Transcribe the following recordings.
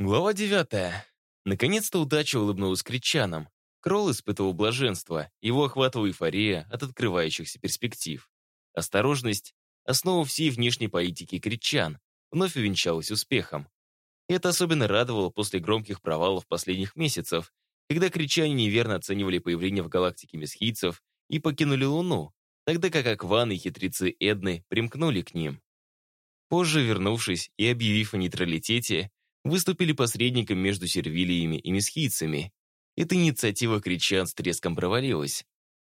Глава девятая. Наконец-то удача улыбнулась кричанам. Кролл испытывал блаженство, его охватывала эйфория от открывающихся перспектив. Осторожность, основа всей внешней политики кричан, вновь увенчалась успехом. Это особенно радовало после громких провалов последних месяцев, когда кричане неверно оценивали появление в галактике месхийцев и покинули Луну, тогда как Акван и хитрецы Эдны примкнули к ним. Позже, вернувшись и объявив о нейтралитете, выступили посредником между сервилиями и месхийцами. Эта инициатива кричан с треском провалилась.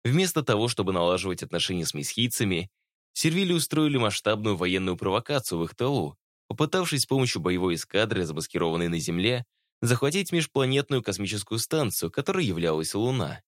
Вместо того, чтобы налаживать отношения с месхийцами, сервили устроили масштабную военную провокацию в их тылу, попытавшись с помощью боевой эскадры, замаскированной на Земле, захватить межпланетную космическую станцию, которой являлась Луна.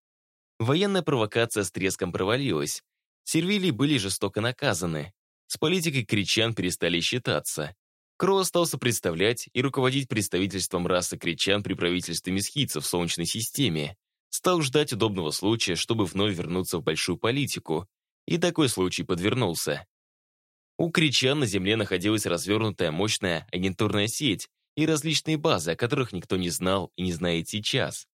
Военная провокация с треском провалилась. Сервилии были жестоко наказаны. С политикой кричан перестали считаться. Кроу остался представлять и руководить представительством расы кричан при правительстве месхийцев в Солнечной системе. Стал ждать удобного случая, чтобы вновь вернуться в большую политику. И такой случай подвернулся. У кричан на Земле находилась развернутая мощная агентурная сеть и различные базы, о которых никто не знал и не знает сейчас.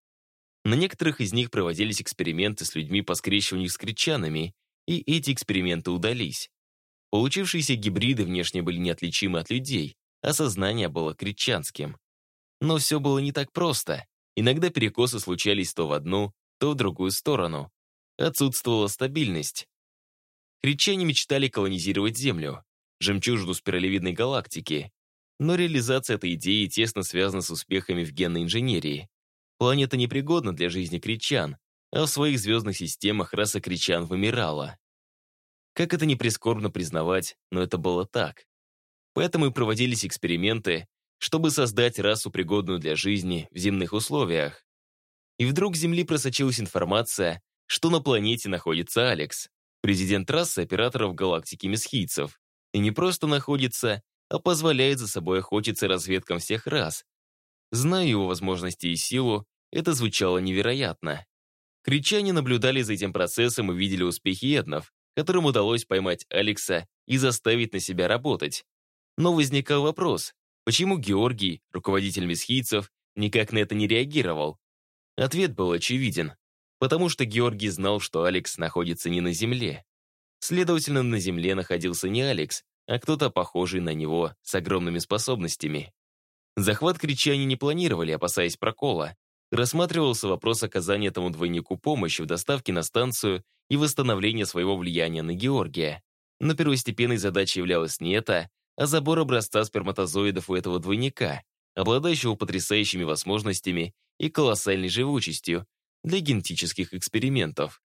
На некоторых из них проводились эксперименты с людьми по скрещиванию с кричанами, и эти эксперименты удались. Получившиеся гибриды внешне были неотличимы от людей, а сознание было кричанским. Но все было не так просто. Иногда перекосы случались то в одну, то в другую сторону. Отсутствовала стабильность. Кричане мечтали колонизировать Землю, жемчужину спиралевидной галактики. Но реализация этой идеи тесно связана с успехами в генной инженерии. Планета непригодна для жизни кричан, а в своих звездных системах раса кричан вымирала. Как это не прискорбно признавать, но это было так. Поэтому и проводились эксперименты, чтобы создать расу, пригодную для жизни в земных условиях. И вдруг с Земли просочилась информация, что на планете находится Алекс, президент расы операторов галактики месхийцев. И не просто находится, а позволяет за собой охотиться разведкам всех рас. Зная его возможности и силу, это звучало невероятно. Кричане наблюдали за этим процессом и видели успехи Эднов, которым удалось поймать Алекса и заставить на себя работать. Но возникал вопрос, почему Георгий, руководитель месхийцев, никак на это не реагировал? Ответ был очевиден. Потому что Георгий знал, что Алекс находится не на Земле. Следовательно, на Земле находился не Алекс, а кто-то похожий на него с огромными способностями. Захват кричане не планировали, опасаясь прокола. Рассматривался вопрос оказания этому двойнику помощи в доставке на станцию и восстановления своего влияния на Георгия. Но первостепенной задачей являлось не это, а забор образца сперматозоидов у этого двойника, обладающего потрясающими возможностями и колоссальной живучестью для генетических экспериментов.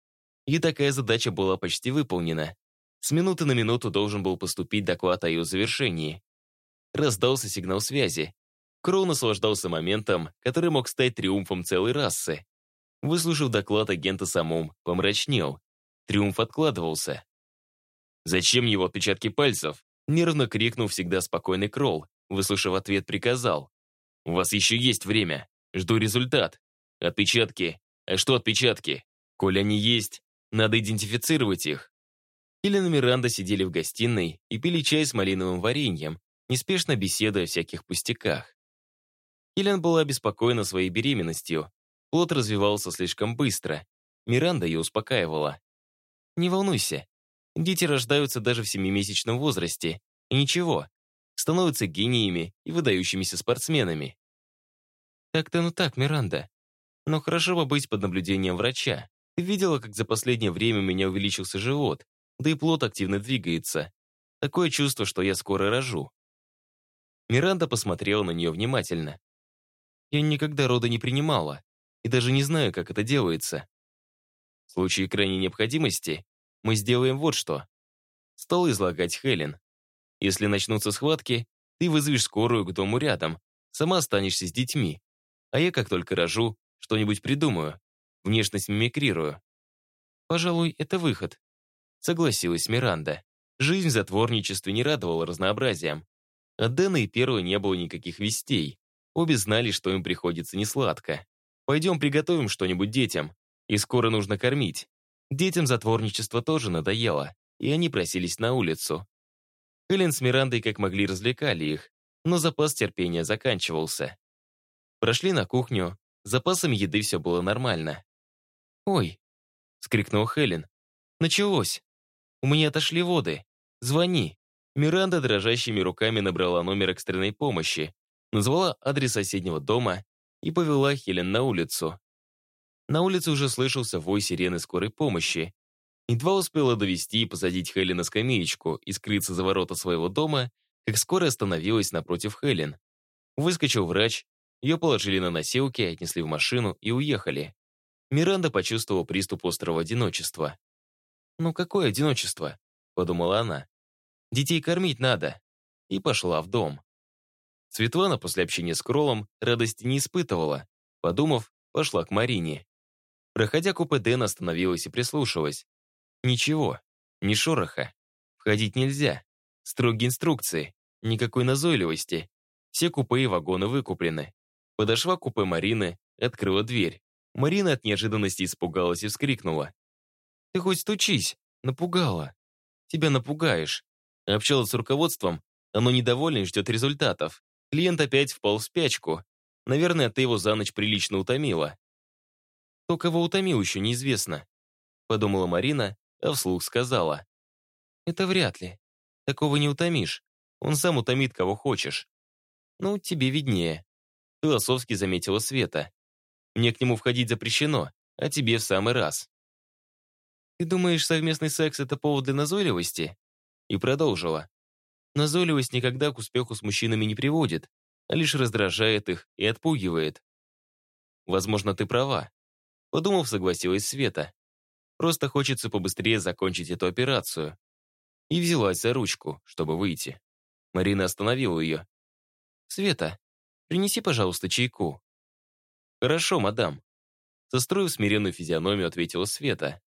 И такая задача была почти выполнена. С минуты на минуту должен был поступить доклад о ее завершении. Раздался сигнал связи. Кроу наслаждался моментом, который мог стать триумфом целой расы. Выслушав доклад агента самом, помрачнел. Триумф откладывался. «Зачем его отпечатки пальцев?» Нервно крикнул всегда спокойный Кролл, выслушав ответ, приказал. «У вас еще есть время. Жду результат. Отпечатки. А что отпечатки? Коль они есть, надо идентифицировать их». Илен и Миранда сидели в гостиной и пили чай с малиновым вареньем, неспешно беседуя о всяких пустяках. Илен была обеспокоена своей беременностью. Плод развивался слишком быстро. Миранда ее успокаивала. «Не волнуйся, Дети рождаются даже в семимесячном возрасте. И ничего, становятся гениями и выдающимися спортсменами. Так-то ну так, Миранда. Но хорошо бы быть под наблюдением врача. Ты видела, как за последнее время у меня увеличился живот, да и плод активно двигается. Такое чувство, что я скоро рожу. Миранда посмотрела на нее внимательно. Я никогда рода не принимала и даже не знаю, как это делается. В случае крайней необходимости мы сделаем вот что. Стал излагать Хелен. Если начнутся схватки, ты вызовешь скорую к дому рядом, сама останешься с детьми. А я, как только рожу, что-нибудь придумаю, внешность мимикрирую. Пожалуй, это выход. Согласилась Миранда. Жизнь в затворничестве не радовала разнообразием. От Дэна и Первой не было никаких вестей. Обе знали, что им приходится несладко. Пойдем приготовим что-нибудь детям. И скоро нужно кормить. Детям затворничество тоже надоело, и они просились на улицу. Хелен с Мирандой как могли развлекали их, но запас терпения заканчивался. Прошли на кухню, с запасами еды все было нормально. «Ой!» — скрикнул Хелен. «Началось! У меня отошли воды. Звони!» Миранда дрожащими руками набрала номер экстренной помощи, назвала адрес соседнего дома и повела Хелен на улицу. На улице уже слышался вой сирены скорой помощи. Едва успела довести и посадить Хелен на скамеечку и скрыться за ворота своего дома, как скорая остановилась напротив Хелен. Выскочил врач, ее положили на носилки, отнесли в машину и уехали. Миранда почувствовала приступ острого одиночества. «Ну какое одиночество?» — подумала она. «Детей кормить надо». И пошла в дом. Светлана после общения с Кролом радости не испытывала. Подумав, пошла к Марине. Проходя купе, Дэн остановилась и прислушалась. Ничего, ни шороха. Входить нельзя. Строгие инструкции. Никакой назойливости. Все купе и вагоны выкуплены. Подошла к купе Марины, открыла дверь. Марина от неожиданности испугалась и вскрикнула. «Ты хоть стучись!» Напугала. Тебя напугаешь. Общалась с руководством, оно недовольно и ждет результатов. Клиент опять впал в спячку. Наверное, ты его за ночь прилично утомила. Кто кого утомил, еще неизвестно. Подумала Марина, а вслух сказала. Это вряд ли. Такого не утомишь. Он сам утомит, кого хочешь. Ну, тебе виднее. Философски заметила Света. Мне к нему входить запрещено, а тебе в самый раз. Ты думаешь, совместный секс — это повод для назойливости? И продолжила. Назойливость никогда к успеху с мужчинами не приводит, а лишь раздражает их и отпугивает. Возможно, ты права. Подумав, согласилась Света. Просто хочется побыстрее закончить эту операцию. И взялась за ручку, чтобы выйти. Марина остановила ее. «Света, принеси, пожалуйста, чайку». «Хорошо, мадам». Состроив смиренную физиономию, ответила Света.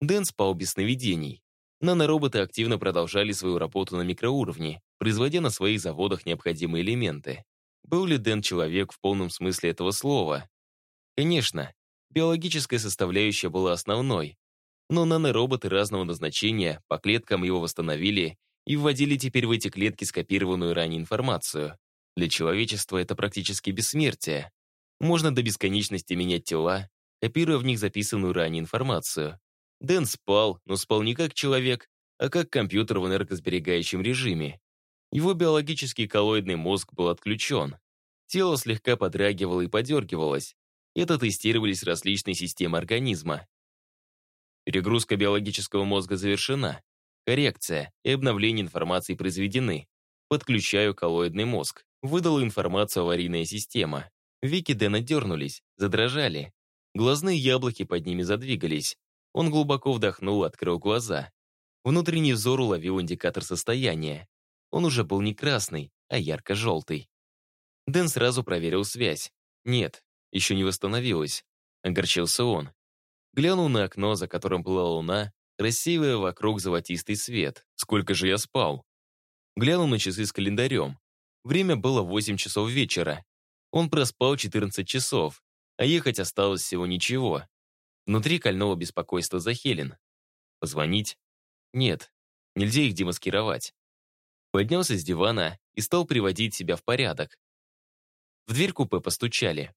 Дэн спал без сновидений. Нанороботы активно продолжали свою работу на микроуровне, производя на своих заводах необходимые элементы. Был ли Дэн человек в полном смысле этого слова? Конечно, биологическая составляющая была основной, но нанороботы разного назначения по клеткам его восстановили и вводили теперь в эти клетки скопированную ранее информацию. Для человечества это практически бессмертие. Можно до бесконечности менять тела, копируя в них записанную ранее информацию. Дэн спал, но спал не как человек, а как компьютер в энергосберегающем режиме. Его биологический коллоидный мозг был отключен. Тело слегка подрагивало и подергивалось. Это тестировались различные системы организма. Перегрузка биологического мозга завершена. Коррекция и обновление информации произведены. Подключаю коллоидный мозг. Выдала информацию аварийная система. Веки Дэна дернулись, задрожали. Глазные яблоки под ними задвигались. Он глубоко вдохнул, открыл глаза. Внутренний взор уловил индикатор состояния. Он уже был не красный, а ярко-желтый. Дэн сразу проверил связь. Нет, еще не восстановилась. Огорчился он. Глянул на окно, за которым была луна, рассеивая вокруг золотистый свет. Сколько же я спал? Глянул на часы с календарем. Время было 8 часов вечера. Он проспал 14 часов, а ехать осталось всего ничего. Внутри кольного беспокойства за Хелен. Позвонить? Нет, нельзя их демаскировать. Поднялся с дивана и стал приводить себя в порядок. В дверь купе постучали.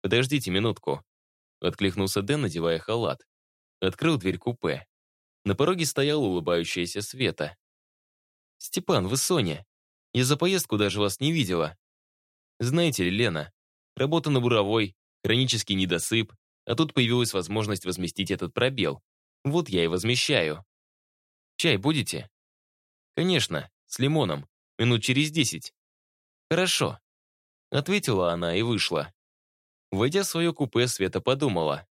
«Подождите минутку», — откликнулся Дэн, надевая халат. Открыл дверь купе. На пороге стояла улыбающаяся Света. «Степан, вы Соня. Я за поездку даже вас не видела. Знаете ли, Лена, работа на буровой, хронический недосып, а тут появилась возможность возместить этот пробел. Вот я и возмещаю. Чай будете? Конечно, с лимоном. Минут через десять. Хорошо. Ответила она и вышла. Войдя в свое купе, Света подумала.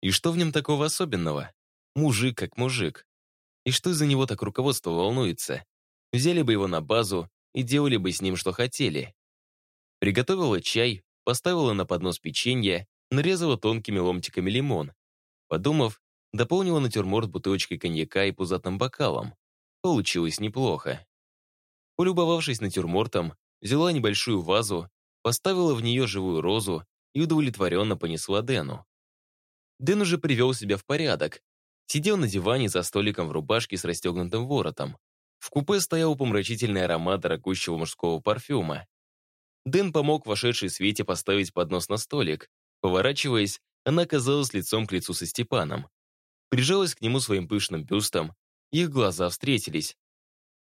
И что в нем такого особенного? Мужик как мужик. И что из-за него так руководство волнуется? Взяли бы его на базу и делали бы с ним, что хотели. Приготовила чай, поставила на поднос печенье нарезала тонкими ломтиками лимон. Подумав, дополнила натюрморт бутылочкой коньяка и пузатым бокалом. Получилось неплохо. Полюбовавшись натюрмортом, взяла небольшую вазу, поставила в нее живую розу и удовлетворенно понесла Дэну. Дэн уже привел себя в порядок. Сидел на диване за столиком в рубашке с расстегнутым воротом. В купе стоял помрачительный аромат дорогущего мужского парфюма. Дэн помог вошедшей Свете поставить поднос на столик. Поворачиваясь, она оказалась лицом к лицу со Степаном. Прижалась к нему своим пышным бюстом, их глаза встретились.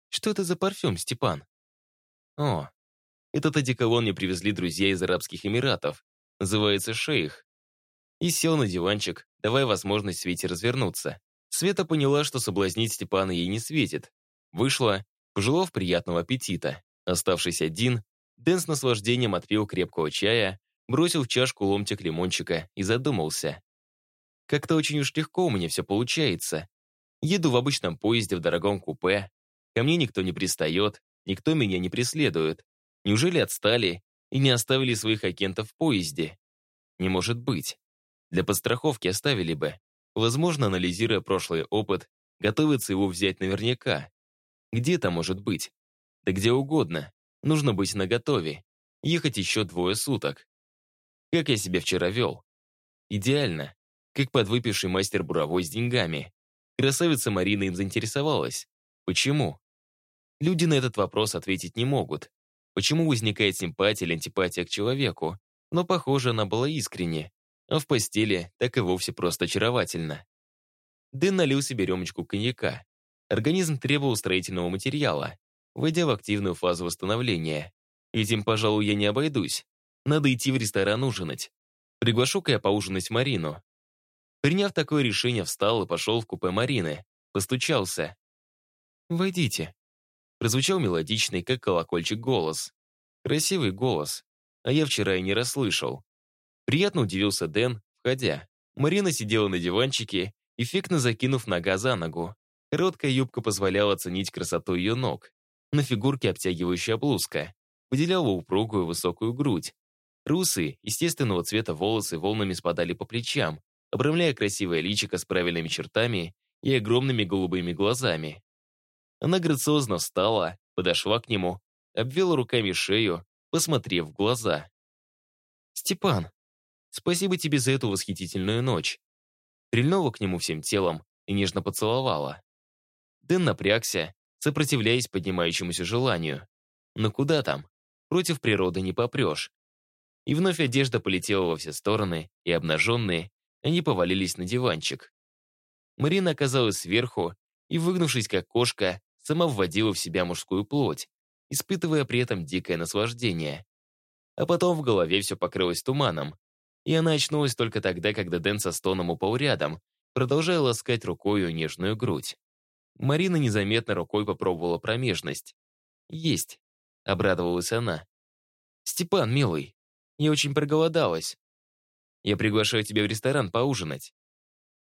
«Что это за парфюм, Степан?» «О, этот одеколон мне привезли друзья из Арабских Эмиратов. Называется «Шейх». И сел на диванчик, давая возможность Свете развернуться. Света поняла, что соблазнить Степана ей не светит. Вышла, пожелав приятного аппетита. Оставшись один, Дэн с наслаждением отпил крепкого чая, бросил в чашку ломтик лимончика и задумался. Как-то очень уж легко у меня все получается. Еду в обычном поезде в дорогом купе. Ко мне никто не пристает, никто меня не преследует. Неужели отстали и не оставили своих агентов в поезде? Не может быть. Для подстраховки оставили бы. Возможно, анализируя прошлый опыт, готовится его взять наверняка. Где это может быть? Да где угодно. Нужно быть наготове. Ехать еще двое суток. Как я себя вчера вел? Идеально. Как подвыпивший мастер буровой с деньгами. Красавица Марина им заинтересовалась. Почему? Люди на этот вопрос ответить не могут. Почему возникает симпатия или антипатия к человеку? Но, похоже, она была искренне. А в постели так и вовсе просто очаровательно. Дэн налил себе рюмочку коньяка. Организм требовал строительного материала, войдя в активную фазу восстановления. Этим, пожалуй, я не обойдусь. Надо идти в ресторан ужинать. Приглашу-ка я поужинать Марину. Приняв такое решение, встал и пошел в купе Марины. Постучался. «Войдите», Прозвучал мелодичный, как колокольчик, голос. Красивый голос. А я вчера и не расслышал. Приятно удивился Дэн, входя. Марина сидела на диванчике, эффектно закинув нога за ногу. Короткая юбка позволяла оценить красоту ее ног. На фигурке обтягивающая блузка. Выделяла упругую высокую грудь. Русые, естественного цвета волосы волнами спадали по плечам, обрамляя красивое личико с правильными чертами и огромными голубыми глазами. Она грациозно встала, подошла к нему, обвела руками шею, посмотрев в глаза. «Степан, спасибо тебе за эту восхитительную ночь». Прильнула к нему всем телом и нежно поцеловала. Дэн напрягся, сопротивляясь поднимающемуся желанию. Но куда там? Против природы не попрешь. И вновь одежда полетела во все стороны, и обнаженные, они повалились на диванчик. Марина оказалась сверху и, выгнувшись как кошка, сама вводила в себя мужскую плоть, испытывая при этом дикое наслаждение. А потом в голове все покрылось туманом, и она очнулась только тогда, когда Дэн со стоном упал рядом, продолжая ласкать рукою нежную грудь. Марина незаметно рукой попробовала промежность. «Есть», — обрадовалась она. «Степан, милый, я очень проголодалась. Я приглашаю тебя в ресторан поужинать.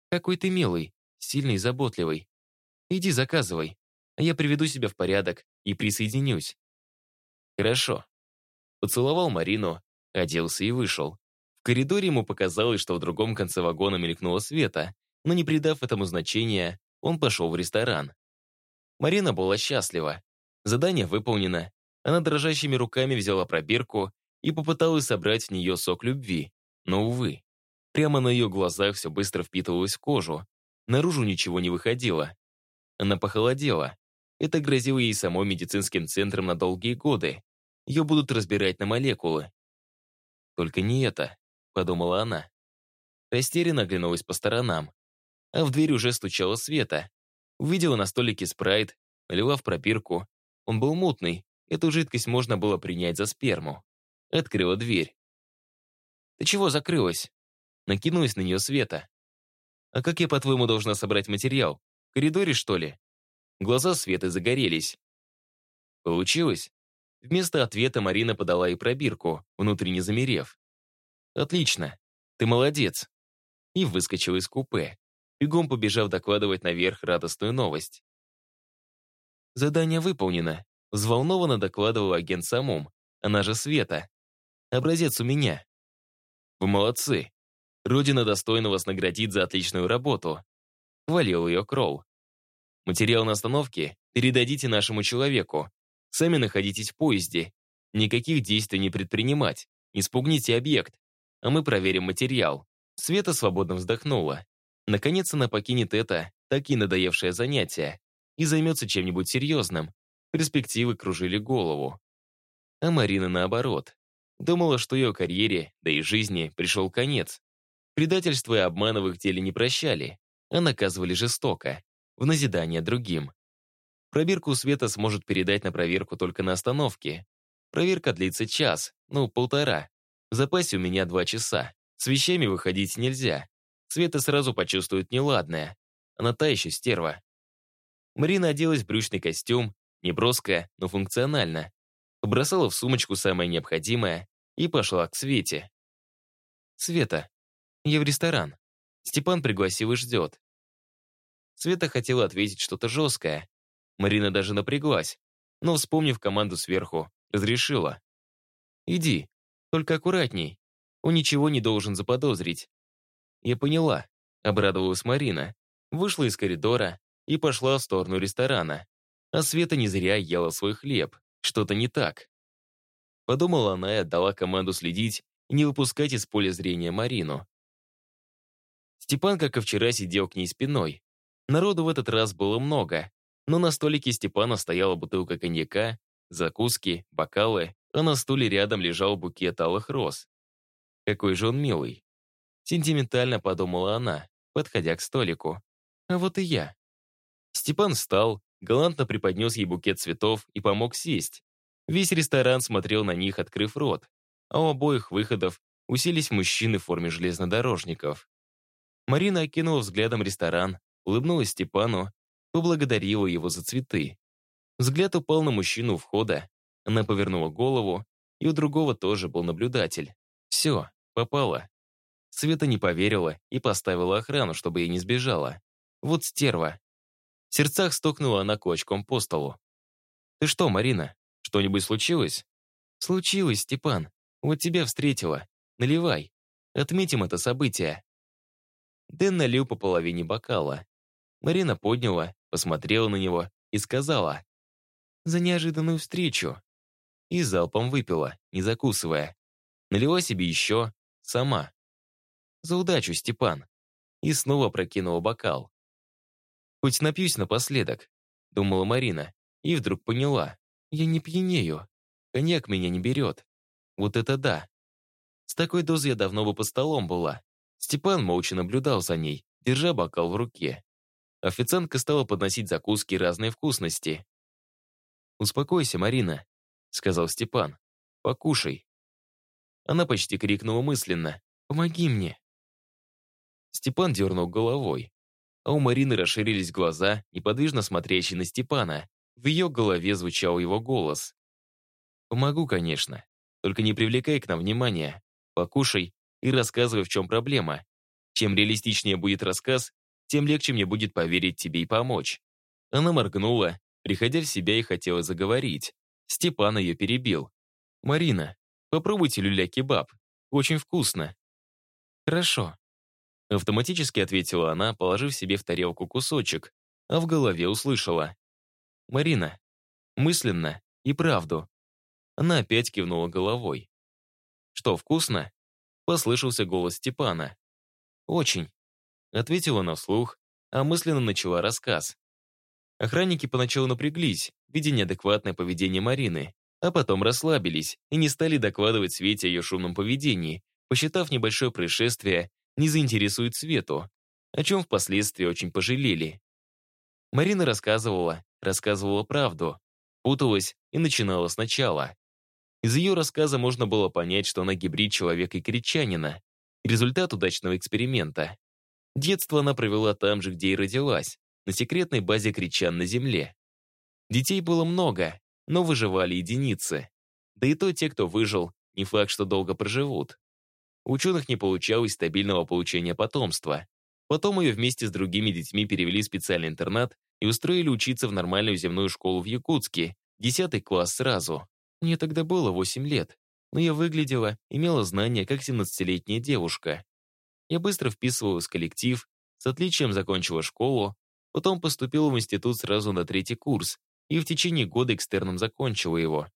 Какой ты милый, сильный и заботливый. Иди заказывай я приведу себя в порядок и присоединюсь. Хорошо. Поцеловал Марину, оделся и вышел. В коридоре ему показалось, что в другом конце вагона мелькнуло света, но не придав этому значения, он пошел в ресторан. Марина была счастлива. Задание выполнено. Она дрожащими руками взяла пробирку и попыталась собрать в нее сок любви. Но, увы, прямо на ее глазах все быстро впитывалось в кожу. Наружу ничего не выходило. Она похолодела. Это грозило ей самой медицинским центром на долгие годы. Ее будут разбирать на молекулы. «Только не это», — подумала она. Растерянно оглянулась по сторонам. А в дверь уже стучала Света. Увидела на столике спрайт, налила в пробирку. Он был мутный, эту жидкость можно было принять за сперму. Открыла дверь. «Ты чего закрылась?» Накинулась на нее Света. «А как я, по-твоему, должна собрать материал? В коридоре, что ли?» Глаза Светы загорелись. Получилось? Вместо ответа Марина подала ей пробирку, внутренне замерев. «Отлично. Ты молодец». И выскочил из купе, бегом побежав докладывать наверх радостную новость. «Задание выполнено», — взволнованно докладывал агент самом, она же Света. «Образец у меня». «Вы молодцы. Родина достойна вас наградить за отличную работу», — хвалил ее Кролл. Материал на остановке передадите нашему человеку. Сами находитесь в поезде. Никаких действий не предпринимать. Не спугните объект. А мы проверим материал. Света свободно вздохнула. Наконец она покинет это, так и надоевшее занятие, и займется чем-нибудь серьезным. Перспективы кружили голову. А Марина наоборот. Думала, что ее карьере, да и жизни, пришел конец. Предательство и обманы в их деле не прощали, а наказывали жестоко, в назидание другим. Пробирку Света сможет передать на проверку только на остановке. Проверка длится час, ну, полтора. В запасе у меня два часа. С вещами выходить нельзя. Света сразу почувствует неладное. Она та еще стерва. Марина оделась в брючный костюм, не но функционально. Побросала в сумочку самое необходимое и пошла к Свете. «Света, я в ресторан. Степан пригласил и ждет». Света хотела ответить что-то жесткое. Марина даже напряглась, но, вспомнив команду сверху, разрешила. «Иди, только аккуратней. Он ничего не должен заподозрить». «Я поняла», — обрадовалась Марина. Вышла из коридора и пошла в сторону ресторана. А Света не зря ела свой хлеб. Что-то не так. Подумала она и отдала команду следить и не выпускать из поля зрения Марину. Степан, как и вчера, сидел к ней спиной. Народу в этот раз было много, но на столике Степана стояла бутылка коньяка, закуски, бокалы, а на стуле рядом лежал букет алых роз. Какой же он милый. Сентиментально подумала она, подходя к столику. А вот и я. Степан встал, галантно преподнес ей букет цветов и помог сесть. Весь ресторан смотрел на них, открыв рот, а у обоих выходов уселись мужчины в форме железнодорожников. Марина окинула взглядом ресторан, улыбнулась Степану, поблагодарила его за цветы. Взгляд упал на мужчину у входа, она повернула голову, и у другого тоже был наблюдатель. Все, попала. Света не поверила и поставила охрану, чтобы ей не сбежала. Вот стерва. В сердцах стукнула она кулачком по столу. «Ты что, Марина, что-нибудь случилось?» «Случилось, Степан. Вот тебя встретила. Наливай. Отметим это событие». Дэн налил по половине бокала. Марина подняла, посмотрела на него и сказала «За неожиданную встречу». И залпом выпила, не закусывая. Налила себе еще, сама. «За удачу, Степан». И снова прокинула бокал. «Хоть напьюсь напоследок», — думала Марина, и вдруг поняла. «Я не пьянею. Коньяк меня не берет. Вот это да. С такой дозой я давно бы под столом была». Степан молча наблюдал за ней, держа бокал в руке. Официантка стала подносить закуски и разные вкусности. «Успокойся, Марина», — сказал Степан. «Покушай». Она почти крикнула мысленно. «Помоги мне». Степан дернул головой. А у Марины расширились глаза, неподвижно смотрящие на Степана. В ее голове звучал его голос. «Помогу, конечно. Только не привлекай к нам внимания. Покушай и рассказывай, в чем проблема. Чем реалистичнее будет рассказ, тем легче мне будет поверить тебе и помочь». Она моргнула, приходя в себя и хотела заговорить. Степан ее перебил. «Марина, попробуйте люля-кебаб. Очень вкусно». «Хорошо», — автоматически ответила она, положив себе в тарелку кусочек, а в голове услышала. «Марина, мысленно и правду». Она опять кивнула головой. «Что, вкусно?» — послышался голос Степана. «Очень», — ответила она вслух, а мысленно начала рассказ. Охранники поначалу напряглись, видя неадекватное поведение Марины, а потом расслабились и не стали докладывать Свете о ее шумном поведении, посчитав небольшое происшествие не заинтересует Свету, о чем впоследствии очень пожалели. Марина рассказывала, рассказывала правду, путалась и начинала сначала. Из ее рассказа можно было понять, что она гибрид человека и кричанина, результат удачного эксперимента. Детство она провела там же, где и родилась, на секретной базе кричан на Земле. Детей было много, но выживали единицы. Да и то те, кто выжил, не факт, что долго проживут. У ученых не получалось стабильного получения потомства. Потом ее вместе с другими детьми перевели в специальный интернат и устроили учиться в нормальную земную школу в Якутске, 10 класс сразу. Мне тогда было 8 лет, но я выглядела, имела знания, как 17-летняя девушка. Я быстро вписывалась в коллектив, с отличием закончила школу, потом поступила в институт сразу на третий курс и в течение года экстерном закончила его.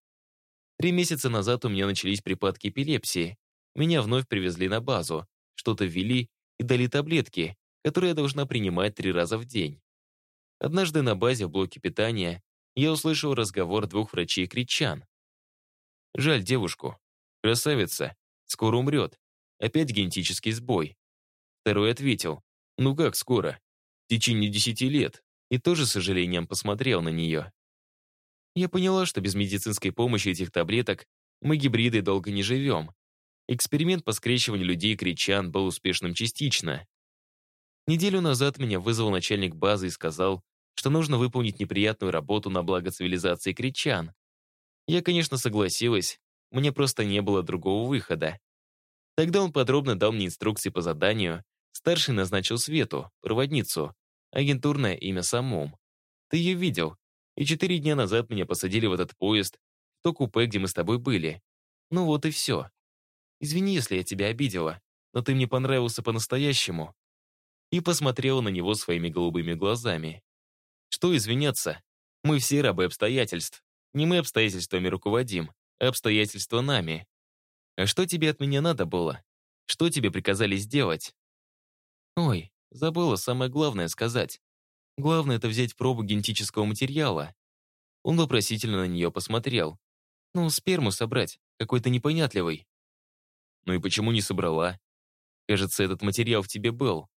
Три месяца назад у меня начались припадки эпилепсии. Меня вновь привезли на базу, что-то ввели и дали таблетки, которые я должна принимать три раза в день. Однажды на базе в блоке питания я услышал разговор двух врачей-кричан. Жаль девушку. Красавица, скоро умрет. Опять генетический сбой. Второй ответил, ну как скоро? В течение десяти лет. И тоже с сожалением посмотрел на нее. Я поняла, что без медицинской помощи этих таблеток мы гибриды долго не живем. Эксперимент по скрещиванию людей и кричан был успешным частично. Неделю назад меня вызвал начальник базы и сказал, что нужно выполнить неприятную работу на благо цивилизации кричан. Я, конечно, согласилась, мне просто не было другого выхода. Тогда он подробно дал мне инструкции по заданию, старший назначил Свету, проводницу, агентурное имя Самом. Ты ее видел, и четыре дня назад меня посадили в этот поезд, в то купе, где мы с тобой были. Ну вот и все. Извини, если я тебя обидела, но ты мне понравился по-настоящему. И посмотрела на него своими голубыми глазами. Что извиняться? Мы все рабы обстоятельств. Не мы обстоятельствами руководим, а обстоятельства нами. А что тебе от меня надо было? Что тебе приказали сделать? Ой, забыла самое главное сказать. Главное — это взять пробу генетического материала. Он вопросительно на нее посмотрел. Ну, сперму собрать, какой-то непонятливый. Ну и почему не собрала? Кажется, этот материал в тебе был.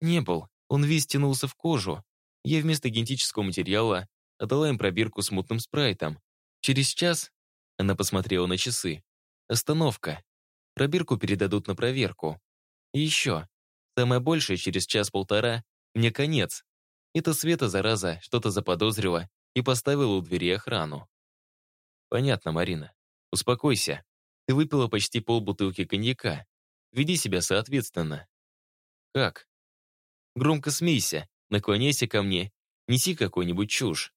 Не был, он весь тянулся в кожу. Я вместо генетического материала отдала им пробирку с мутным спрайтом. Через час она посмотрела на часы. Остановка. Пробирку передадут на проверку. И еще. Самое большее, через час-полтора, мне конец. Эта Света, зараза, что-то заподозрила и поставила у двери охрану. Понятно, Марина. Успокойся. Ты выпила почти полбутылки коньяка. Веди себя соответственно. Как? Громко смейся, наклоняйся ко мне, неси какую-нибудь чушь.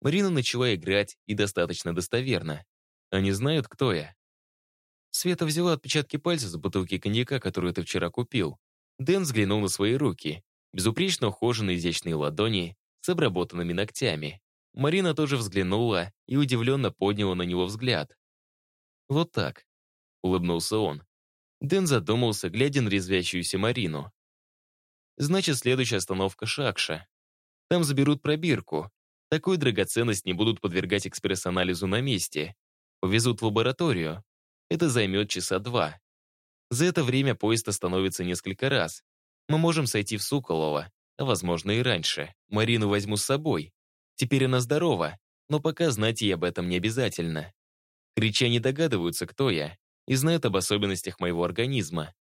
Марина начала играть и достаточно достоверно. Они знают, кто я. Света взяла отпечатки пальцев с бутылки коньяка, которую ты вчера купил. Дэн взглянул на свои руки. Безупречно ухоженные изящные ладони с обработанными ногтями. Марина тоже взглянула и удивленно подняла на него взгляд. «Вот так», — улыбнулся он. Дэн задумался, глядя на резвящуюся Марину. «Значит, следующая остановка Шакша. Там заберут пробирку. Такую драгоценность не будут подвергать экспресс-анализу на месте. Повезут в лабораторию. Это займет часа два. За это время поезд остановится несколько раз. Мы можем сойти в Суколово, а возможно и раньше. Марину возьму с собой. Теперь она здорова, но пока знать ей об этом не обязательно. Крича догадываются, кто я, и знают об особенностях моего организма.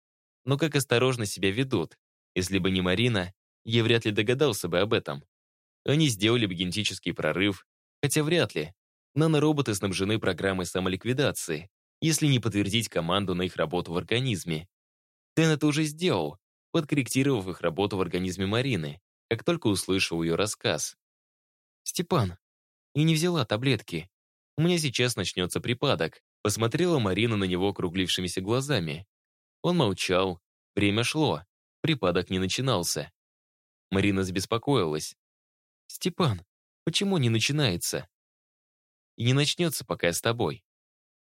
Но как осторожно себя ведут. Если бы не Марина, я вряд ли догадался бы об этом. Они сделали бы генетический прорыв, хотя вряд ли. Нанороботы снабжены программой самоликвидации, если не подтвердить команду на их работу в организме. Тен это уже сделал, подкорректировав их работу в организме Марины, как только услышал ее рассказ. «Степан, я не взяла таблетки. У меня сейчас начнется припадок», посмотрела Марина на него округлившимися глазами. Он молчал, время шло, припадок не начинался. Марина забеспокоилась. «Степан, почему не начинается?» «И не начнется, пока я с тобой.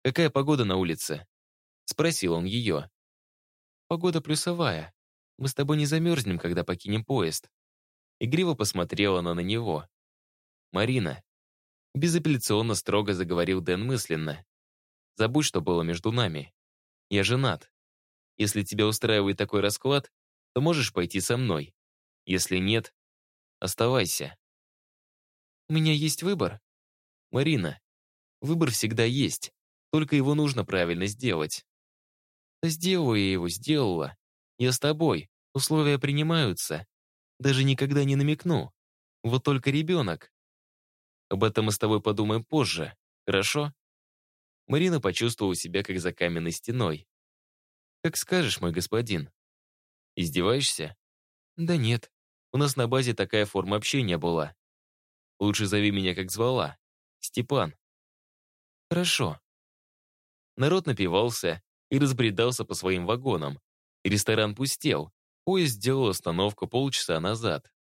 Какая погода на улице?» Спросил он ее. «Погода плюсовая. Мы с тобой не замерзнем, когда покинем поезд». Игриво посмотрела она на него. «Марина». Безапелляционно строго заговорил Дэн мысленно. «Забудь, что было между нами. Я женат. Если тебя устраивает такой расклад, то можешь пойти со мной. Если нет, оставайся». «У меня есть выбор?» «Марина, выбор всегда есть, только его нужно правильно сделать». «Сделаю я его, сделала. Я с тобой. Условия принимаются. Даже никогда не намекну. Вот только ребенок. Об этом мы с тобой подумаем позже. Хорошо?» Марина почувствовала себя как за каменной стеной. «Как скажешь, мой господин». «Издеваешься?» «Да нет. У нас на базе такая форма общения была. Лучше зови меня, как звала. Степан». «Хорошо». Народ напивался и разбредался по своим вагонам, Ресторан пустел. Поезд сделал остановку полчаса назад.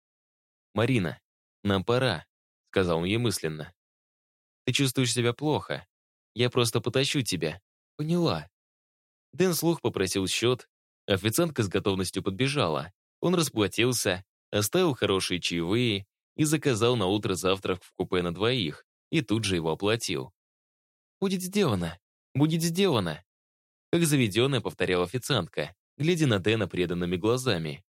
«Марина, нам пора», — сказал он ей мысленно. «Ты чувствуешь себя плохо. Я просто потащу тебя. Поняла». Дэн слух попросил счет. Официантка с готовностью подбежала. Он расплатился, оставил хорошие чаевые и заказал на утро завтрак в купе на двоих, и тут же его оплатил. «Будет сделано. «Будет сделано», как заведенная повторяла официантка, глядя на Дэна преданными глазами.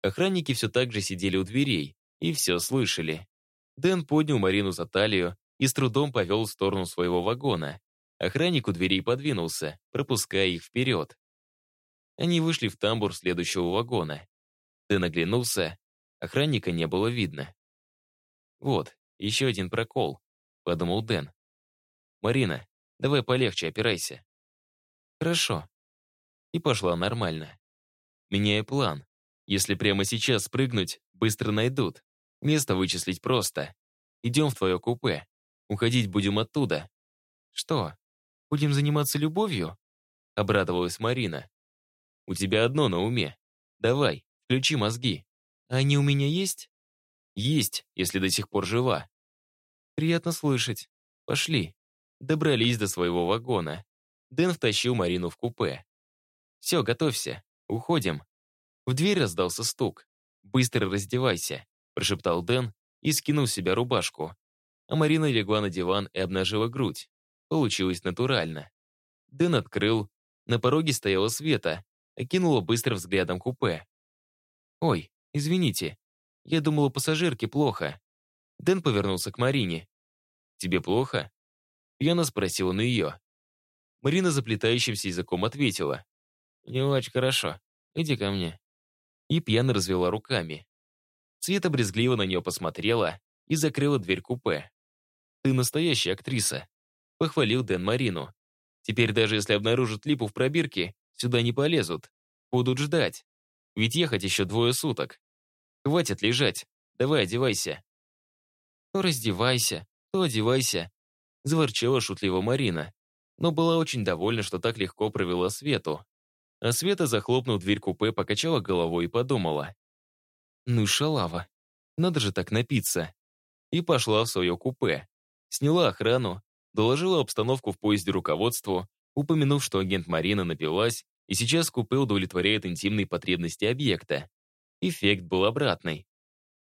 Охранники все так же сидели у дверей и все слышали. Дэн поднял Марину за талию и с трудом повел в сторону своего вагона. Охранник у дверей подвинулся, пропуская их вперед. Они вышли в тамбур следующего вагона. Дэн оглянулся, охранника не было видно. «Вот, еще один прокол», — подумал Дэн. «Марина, давай полегче, опирайся». «Хорошо». И пошла нормально. Меняя план. Если прямо сейчас спрыгнуть, быстро найдут. Место вычислить просто. Идем в твое купе. Уходить будем оттуда. Что, будем заниматься любовью? Обрадовалась Марина. У тебя одно на уме. Давай, включи мозги. А они у меня есть? Есть, если до сих пор жива. Приятно слышать. Пошли. Добрались до своего вагона. Дэн втащил Марину в купе. «Все, готовься. Уходим». В дверь раздался стук. «Быстро раздевайся», — прошептал Дэн и скинул с себя рубашку. А Марина легла на диван и обнажила грудь. Получилось натурально. Дэн открыл. На пороге стояла Света, окинула быстро взглядом купе. «Ой, извините, я думала, пассажирке плохо». Дэн повернулся к Марине. «Тебе плохо?» Пьяно спросил он ее. Марина заплетающимся языком ответила. «Не очень хорошо. Иди ко мне». И пьяно развела руками. Света брезгливо на нее посмотрела и закрыла дверь купе. «Ты настоящая актриса», — похвалил Дэн Марину. «Теперь даже если обнаружат липу в пробирке, сюда не полезут. Будут ждать. Ведь ехать еще двое суток. Хватит лежать. Давай одевайся». «То раздевайся, то одевайся», — заворчала шутливо Марина, но была очень довольна, что так легко провела Свету. А Света, захлопнув дверь купе, покачала головой и подумала. «Ну, шалава, надо же так напиться». И пошла в свое купе. Сняла охрану, доложила обстановку в поезде руководству, упомянув, что агент Марина напилась, и сейчас купе удовлетворяет интимные потребности объекта. Эффект был обратный.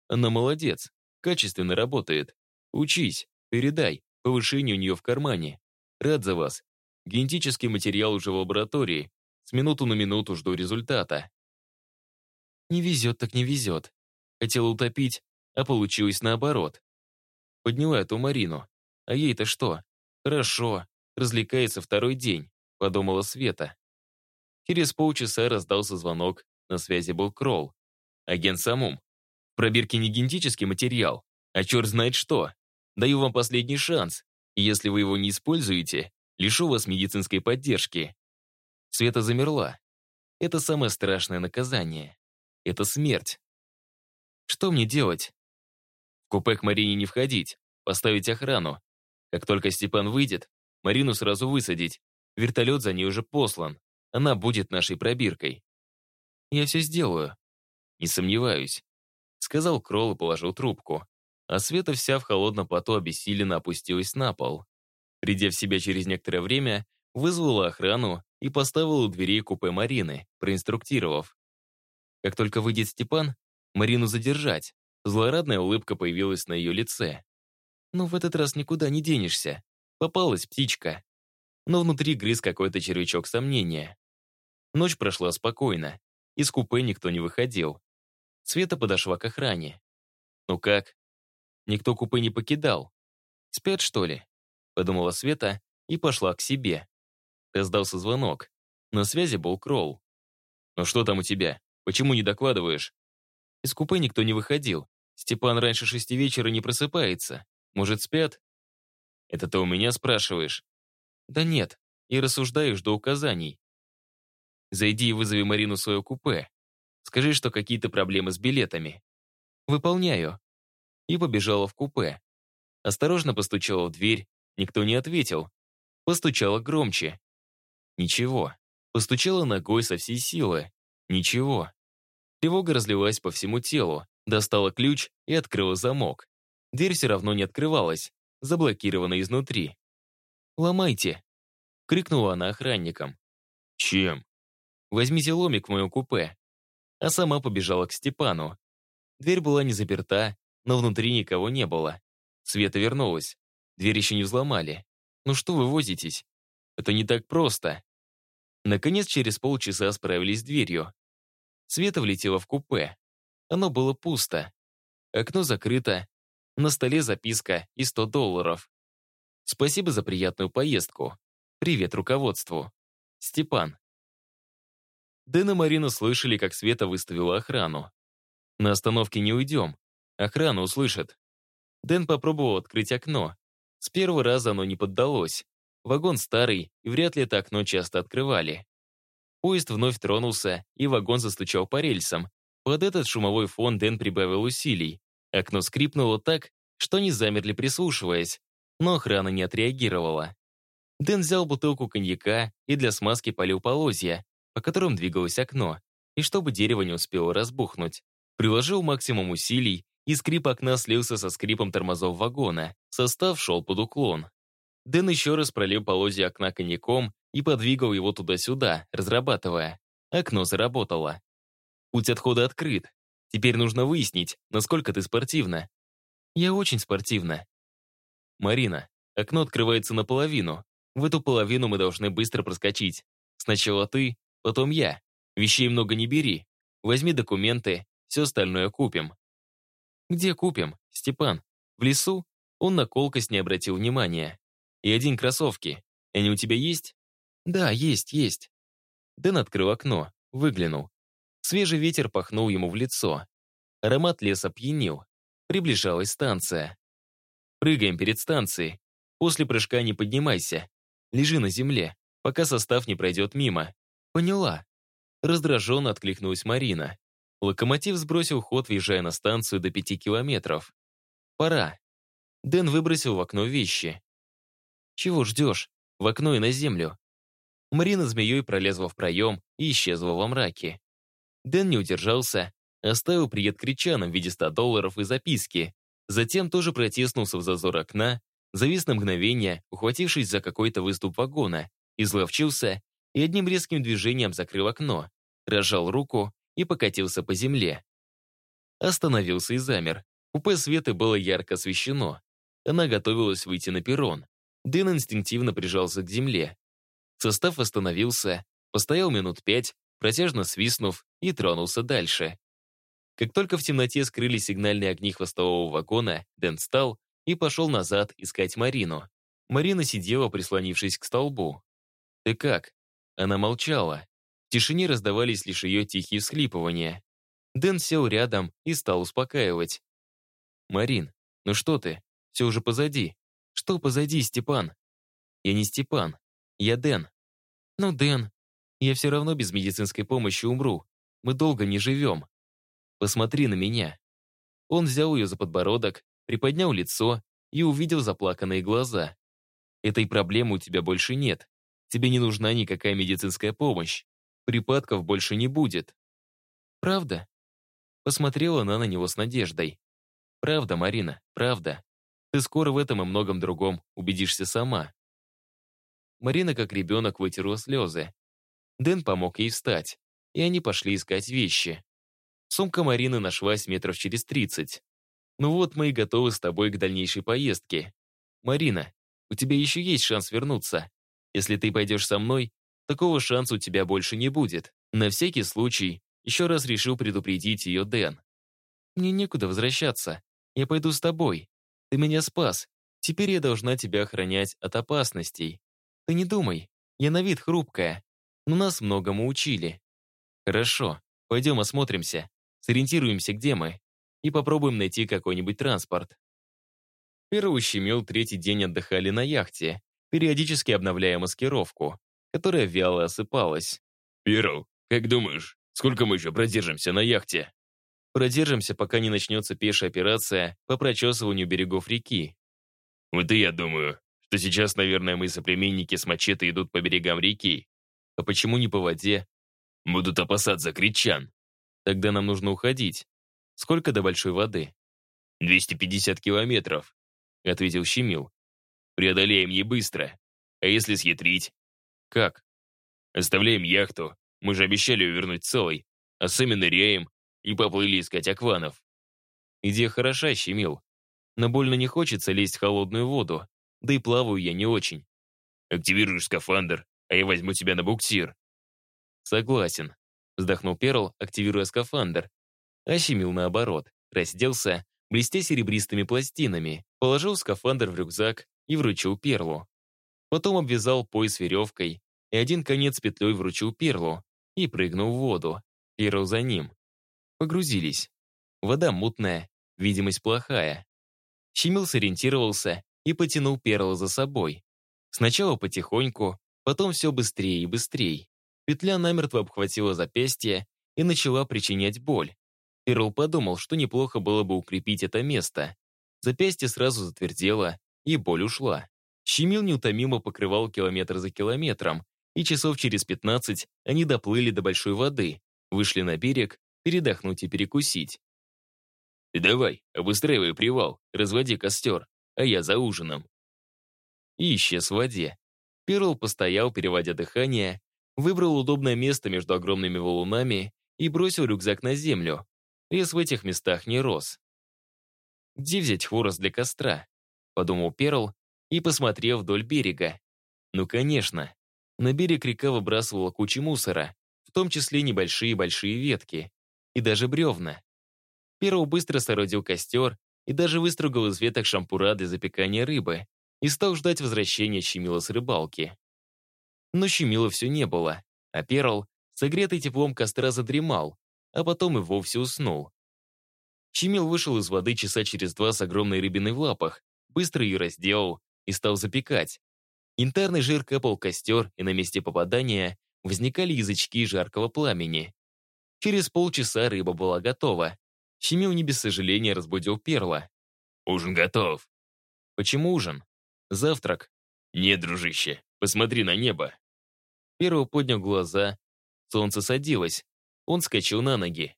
Она молодец, качественно работает. Учись, передай, повышение у нее в кармане. Рад за вас. Генетический материал уже в лаборатории. С минуту на минуту жду результата. Не везет так не везет. Хотела утопить, а получилось наоборот. Подняла эту Марину. А ей-то что? Хорошо, развлекается второй день, подумала Света. Через полчаса раздался звонок, на связи был Кролл. Агент Самум. В пробирке не генетический материал, а черт знает что. Даю вам последний шанс. Если вы его не используете, лишу вас медицинской поддержки. Света замерла. Это самое страшное наказание. Это смерть. Что мне делать? В купе к Марине не входить, поставить охрану. Как только Степан выйдет, Марину сразу высадить. Вертолет за ней уже послан. Она будет нашей пробиркой. Я все сделаю. Не сомневаюсь. Сказал Кролл и положил трубку. А Света вся в холодном поту обессиленно опустилась на пол. Придя в себя через некоторое время, вызвала охрану и поставила у дверей купе Марины, проинструктировав. Как только выйдет Степан, Марину задержать. Злорадная улыбка появилась на ее лице. «Ну, в этот раз никуда не денешься. Попалась птичка». Но внутри грыз какой-то червячок сомнения. Ночь прошла спокойно. Из купе никто не выходил. Света подошла к охране. «Ну как?» Никто купе не покидал. «Спят, что ли?» Подумала Света и пошла к себе. Раздался звонок. На связи был Кролл. «Ну что там у тебя? Почему не докладываешь?» Из купе никто не выходил. Степан раньше шести вечера не просыпается. Может, спят? Это ты у меня спрашиваешь? Да нет, и рассуждаешь до указаний. Зайди и вызови Марину в свое купе. Скажи, что какие-то проблемы с билетами. Выполняю. И побежала в купе. Осторожно постучала в дверь, никто не ответил. Постучала громче. Ничего. Постучала ногой со всей силы. Ничего. Тревога разлилась по всему телу. Достала ключ и открыла замок. Дверь все равно не открывалась, заблокирована изнутри. «Ломайте!» — крикнула она охранникам. «Чем?» «Возьмите ломик в мое купе». А сама побежала к Степану. Дверь была не заперта, но внутри никого не было. Света вернулась. Дверь еще не взломали. «Ну что вы возитесь?» Это не так просто. Наконец, через полчаса справились с дверью. Света влетела в купе. Оно было пусто. Окно закрыто. На столе записка и 100 долларов. Спасибо за приятную поездку. Привет руководству. Степан. Дэн и Марина слышали, как Света выставила охрану. На остановке не уйдем. Охрана услышит. Дэн попробовал открыть окно. С первого раза оно не поддалось. Вагон старый, и вряд ли это окно часто открывали. Поезд вновь тронулся, и вагон застучал по рельсам. Под этот шумовой фон Дэн прибавил усилий. Окно скрипнуло так, что они замерли, прислушиваясь, но охрана не отреагировала. Дэн взял бутылку коньяка и для смазки полил полозья, по которым двигалось окно, и чтобы дерево не успело разбухнуть. Приложил максимум усилий, и скрип окна слился со скрипом тормозов вагона. Состав шел под уклон. Дэн еще раз пролил полозья окна коньяком и подвигал его туда-сюда, разрабатывая. Окно заработало. Путь отхода открыт. Теперь нужно выяснить, насколько ты спортивна. Я очень спортивна. Марина, окно открывается наполовину. В эту половину мы должны быстро проскочить. Сначала ты, потом я. Вещей много не бери. Возьми документы, все остальное купим. Где купим, Степан? В лесу? Он на колкость не обратил внимания. И один кроссовки. Они у тебя есть? Да, есть, есть. Дэн открыл окно, выглянул. Свежий ветер пахнул ему в лицо. Аромат леса пьянил. Приближалась станция. Прыгаем перед станцией. После прыжка не поднимайся. Лежи на земле, пока состав не пройдет мимо. Поняла. Раздраженно откликнулась Марина. Локомотив сбросил ход, въезжая на станцию до пяти километров. Пора. Дэн выбросил в окно вещи. Чего ждешь? В окно и на землю. Марина змеей пролезла в проем и исчезла во мраке. Дэн не удержался, оставил привет кричанам в виде 100 долларов и записки. Затем тоже протеснулся в зазор окна, завис на мгновение, ухватившись за какой-то выступ вагона, изловчился и одним резким движением закрыл окно, разжал руку и покатился по земле. Остановился и замер. Купе Светы было ярко освещено. Она готовилась выйти на перрон. Дэн инстинктивно прижался к земле. Состав остановился, постоял минут пять, протяжно свистнув, и тронулся дальше. Как только в темноте скрылись сигнальные огни хвостового вагона, Дэн встал и пошел назад искать Марину. Марина сидела, прислонившись к столбу. «Ты как?» Она молчала. Тишине раздавались лишь ее тихие всхлипывания. Дэн сел рядом и стал успокаивать. «Марин, ну что ты? Все уже позади. Что позади, Степан?» «Я не Степан. Я Дэн». «Ну, Дэн, я все равно без медицинской помощи умру. Мы долго не живем. Посмотри на меня». Он взял ее за подбородок, приподнял лицо и увидел заплаканные глаза. «Этой проблемы у тебя больше нет. Тебе не нужна никакая медицинская помощь. Припадков больше не будет». «Правда?» Посмотрела она на него с надеждой. «Правда, Марина, правда. Ты скоро в этом и многом другом убедишься сама». Марина, как ребенок, вытерла слезы. Дэн помог ей встать, и они пошли искать вещи. Сумка Марины нашлась метров через тридцать. «Ну вот мы и готовы с тобой к дальнейшей поездке. Марина, у тебя еще есть шанс вернуться. Если ты пойдешь со мной, такого шанса у тебя больше не будет. На всякий случай, еще раз решил предупредить ее Дэн. Мне некуда возвращаться. Я пойду с тобой. Ты меня спас. Теперь я должна тебя охранять от опасностей. Ты не думай, я на вид хрупкая, но нас многому учили. Хорошо, пойдем осмотримся, сориентируемся, где мы, и попробуем найти какой-нибудь транспорт. Первый щемил третий день отдыхали на яхте, периодически обновляя маскировку, которая вяло осыпалась. «Перл, как думаешь, сколько мы еще продержимся на яхте?» «Продержимся, пока не начнется пешая операция по прочесыванию берегов реки». «Вот и я думаю, что сейчас, наверное, мы соплеменники с мачете идут по берегам реки. А почему не по воде? Будут опасаться кричан. Тогда нам нужно уходить. Сколько до большой воды? 250 километров, ответил Щемил. Преодолеем ей быстро. А если схитрить? Как? Оставляем яхту. Мы же обещали ее вернуть целой. А сами ныряем и поплыли искать акванов. Идея хороша, Щемил. Но больно не хочется лезть в холодную воду. Да и плаваю я не очень. Активируешь скафандр, а я возьму тебя на буксир». «Согласен», — вздохнул Перл, активируя скафандр. Ощемил наоборот, разделся, блестя серебристыми пластинами, положил скафандр в рюкзак и вручил Перлу. Потом обвязал пояс веревкой и один конец петлей вручил Перлу и прыгнул в воду. Перл за ним. Погрузились. Вода мутная, видимость плохая. Щемил сориентировался и потянул Перла за собой. Сначала потихоньку, потом все быстрее и быстрее. Петля намертво обхватила запястье и начала причинять боль. Перл подумал, что неплохо было бы укрепить это место. Запястье сразу затвердело, и боль ушла. Щемил неутомимо покрывал километр за километром, и часов через 15 они доплыли до большой воды, вышли на берег, передохнуть и перекусить. «Ты давай, обустраивай привал, разводи костер, а я за ужином». И исчез в воде. Перл постоял, переводя дыхание, выбрал удобное место между огромными валунами и бросил рюкзак на землю. Лес в этих местах не рос. «Где взять хворост для костра?» — подумал Перл и посмотрел вдоль берега. Ну, конечно. На берег река выбрасывала кучи мусора, в том числе небольшие большие ветки и даже бревна. Перл быстро соорудил костер и даже выстругал из веток шампура для запекания рыбы и стал ждать возвращения Щемила с рыбалки. Но Щемила все не было, а Перл, согретый теплом костра, задремал, а потом и вовсе уснул. Щемил вышел из воды часа через два с огромной рыбиной в лапах, быстро ее разделал и стал запекать. Янтарный жир капал костер, и на месте попадания возникали язычки жаркого пламени. Через полчаса рыба была готова. Щемил не без сожаления разбудил Перла. «Ужин готов». «Почему ужин? Завтрак?» «Нет, дружище, посмотри на небо». Перл поднял глаза. Солнце садилось. Он скачал на ноги.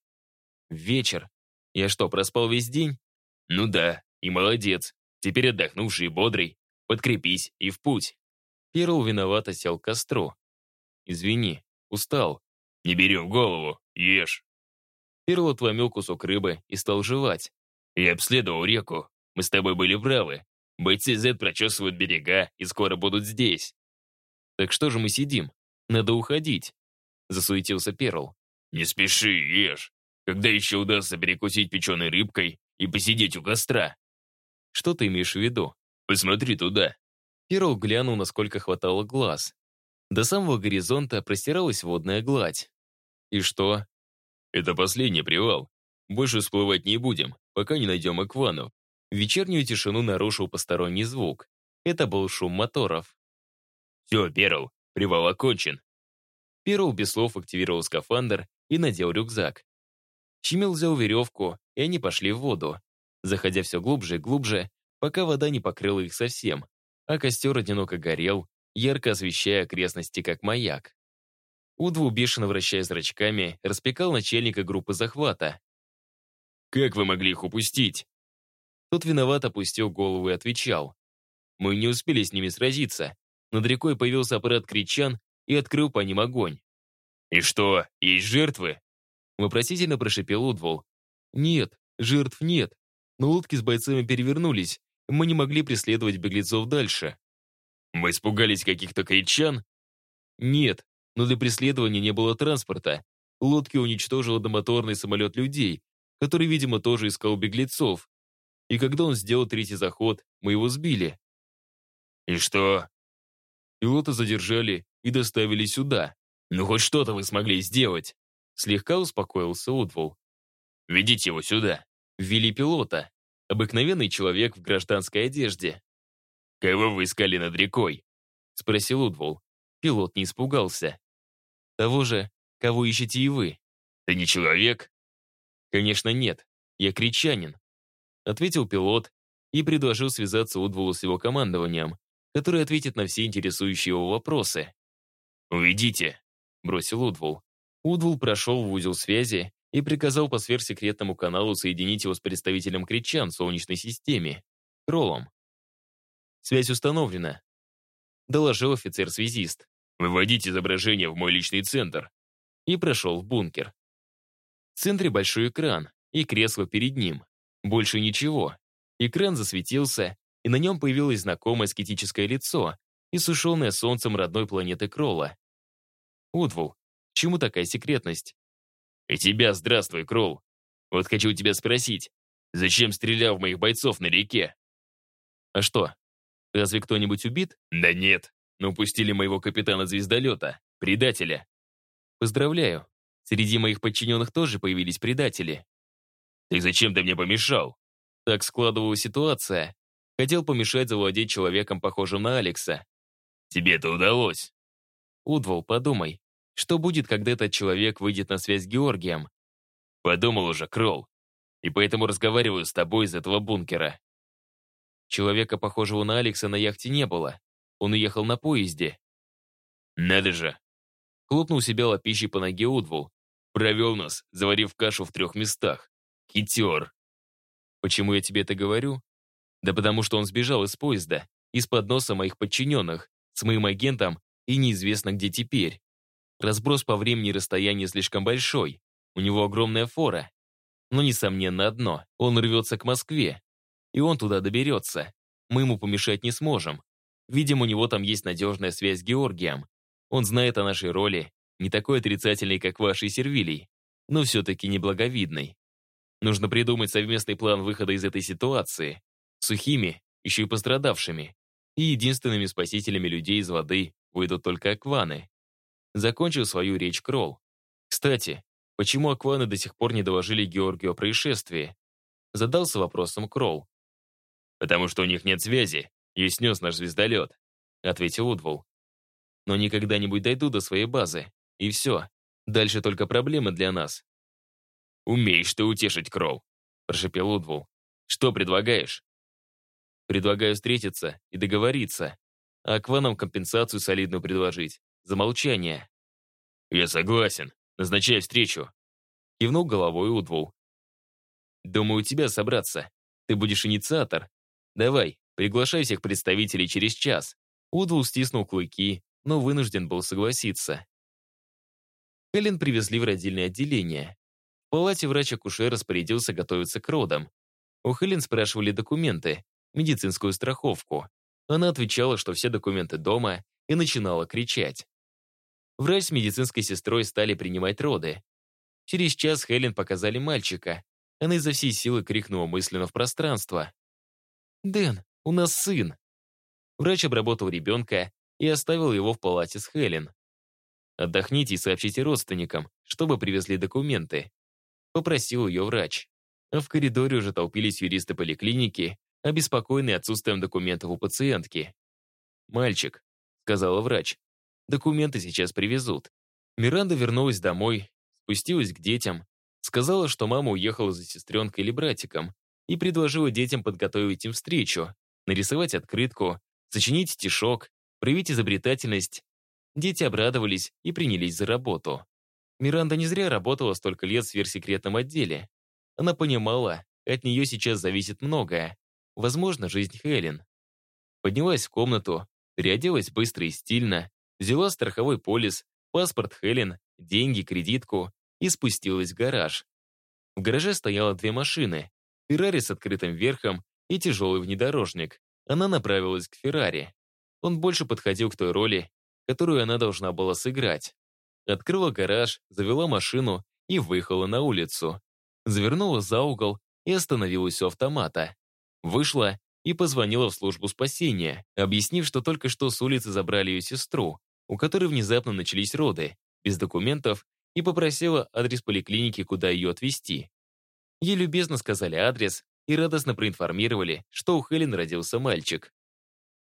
Вечер. Я что, проспал весь день? Ну да, и молодец. Теперь отдохнувший и бодрый. Подкрепись и в путь. Перл виновато сел к костру. Извини, устал. Не бери в голову, ешь. Перл отломил кусок рыбы и стал жевать. Я обследовал реку. Мы с тобой были правы. Бойцы Z прочесывают берега и скоро будут здесь. Так что же мы сидим? Надо уходить. Засуетился Перл. Не спеши, ешь. Когда еще удастся перекусить печеной рыбкой и посидеть у костра? Что ты имеешь в виду? Посмотри туда. Перл глянул, насколько хватало глаз. До самого горизонта простиралась водная гладь. И что? Это последний привал. Больше всплывать не будем, пока не найдем Эквану. Вечернюю тишину нарушил посторонний звук. Это был шум моторов. Все, Перл, привал окончен. Перл без слов активировал скафандр и надел рюкзак. Щемил взял веревку, и они пошли в воду, заходя все глубже и глубже, пока вода не покрыла их совсем, а костер одиноко горел, ярко освещая окрестности как маяк. Удву, бешено вращая зрачками, распекал начальника группы захвата. «Как вы могли их упустить?» Тот виноват опустил голову и отвечал. «Мы не успели с ними сразиться. Над рекой появился аппарат кричан и открыл по ним огонь». «И что, есть жертвы?» Вопросительно прошипел Удвол. «Нет, жертв нет. Но лодки с бойцами перевернулись. Мы не могли преследовать беглецов дальше». «Мы испугались каких-то кричан?» «Нет, но для преследования не было транспорта. Лодки уничтожил домоторный самолет людей, который, видимо, тоже искал беглецов. И когда он сделал третий заход, мы его сбили». «И что?» Пилота задержали и доставили сюда. «Ну хоть что-то вы смогли сделать!» Слегка успокоился Удвол. «Ведите его сюда». Ввели пилота. Обыкновенный человек в гражданской одежде. «Кого вы искали над рекой?» Спросил Удвол. Пилот не испугался. «Того же, кого ищете и вы». «Ты не человек?» «Конечно нет. Я кричанин», — ответил пилот и предложил связаться Удволу с его командованием, который ответит на все интересующие его вопросы. «Уведите», — бросил Удвол. Удвул прошел в узел связи и приказал по сверхсекретному каналу соединить его с представителем Кричан в Солнечной системе, Кролом. «Связь установлена», — доложил офицер-связист. «Выводить изображение в мой личный центр». И прошел в бункер. В центре большой экран и кресло перед ним. Больше ничего. Экран засветился, и на нем появилось знакомое скетическое лицо, иссушенная солнцем родной планеты Кролла. Удвул, чему такая секретность? И тебя здравствуй, Кролл. Вот хочу у тебя спросить, зачем стрелял в моих бойцов на реке? А что, разве кто-нибудь убит? Да нет, но упустили моего капитана звездолета, предателя. Поздравляю, среди моих подчиненных тоже появились предатели. Ты зачем ты мне помешал? Так складывалась ситуация. Хотел помешать завладеть человеком, похожим на Алекса. Тебе это удалось. Удвол, подумай, что будет, когда этот человек выйдет на связь с Георгием? Подумал уже, Кролл. И поэтому разговариваю с тобой из этого бункера. Человека, похожего на Алекса, на яхте не было. Он уехал на поезде. Надо же. Хлопнул себя лопищей по ноге Удвул. Провел нас, заварив кашу в трех местах. Хитер. Почему я тебе это говорю? Да потому что он сбежал из поезда, из-под носа моих подчиненных, с моим агентом и неизвестно где теперь. Разброс по времени и расстоянию слишком большой. У него огромная фора. Но, несомненно, одно. Он рвется к Москве. И он туда доберется. Мы ему помешать не сможем. Видимо, у него там есть надежная связь с Георгием. Он знает о нашей роли, не такой отрицательной, как вашей Сервилий, но все-таки неблаговидной. Нужно придумать совместный план выхода из этой ситуации. Сухими, еще и пострадавшими. И единственными спасителями людей из воды выйдут только акваны. Закончил свою речь Кролл. Кстати, почему акваны до сих пор не доложили Георгию о происшествии? Задался вопросом Кролл. «Потому что у них нет связи, и снес наш звездолет», — ответил Удвул. «Но они когда-нибудь дойдут до своей базы, и все. Дальше только проблемы для нас». «Умеешь ты утешить, Кролл», — прошепел Удвул. «Что предлагаешь?» «Предлагаю встретиться и договориться, а акванам компенсацию солидную предложить. За молчание». «Я согласен. Назначай встречу». Кивнул головой Удвул. «Думаю, у тебя собраться. Ты будешь инициатор. Давай, приглашай всех представителей через час». Удвул стиснул клыки, но вынужден был согласиться. Хелен привезли в родильное отделение. В палате врач-акушер распорядился готовиться к родам. У Хелен спрашивали документы, медицинскую страховку. Она отвечала, что все документы дома, и начинала кричать. Врач с медицинской сестрой стали принимать роды. Через час Хелен показали мальчика. Она изо всей силы крикнула мысленно в пространство. «Дэн, у нас сын!» Врач обработал ребенка и оставил его в палате с Хелен. «Отдохните и сообщите родственникам, чтобы привезли документы», попросил ее врач. А в коридоре уже толпились юристы поликлиники, обеспокоенные отсутствием документов у пациентки. «Мальчик», — сказала врач, — «документы сейчас привезут». Миранда вернулась домой, спустилась к детям, сказала, что мама уехала за сестренкой или братиком и предложила детям подготовить им встречу, нарисовать открытку, сочинить стишок, проявить изобретательность. Дети обрадовались и принялись за работу. Миранда не зря работала столько лет в сверхсекретном отделе. Она понимала, от нее сейчас зависит многое. Возможно, жизнь Хелен. Поднялась в комнату, переоделась быстро и стильно, взяла страховой полис, паспорт Хелен, деньги, кредитку и спустилась в гараж. В гараже стояло две машины, Феррари с открытым верхом и тяжелый внедорожник. Она направилась к Феррари. Он больше подходил к той роли, которую она должна была сыграть. Открыла гараж, завела машину и выехала на улицу. Завернула за угол и остановилась у автомата. Вышла и позвонила в службу спасения, объяснив, что только что с улицы забрали ее сестру, у которой внезапно начались роды, без документов, и попросила адрес поликлиники, куда ее отвезти. Ей любезно сказали адрес и радостно проинформировали, что у Хелен родился мальчик.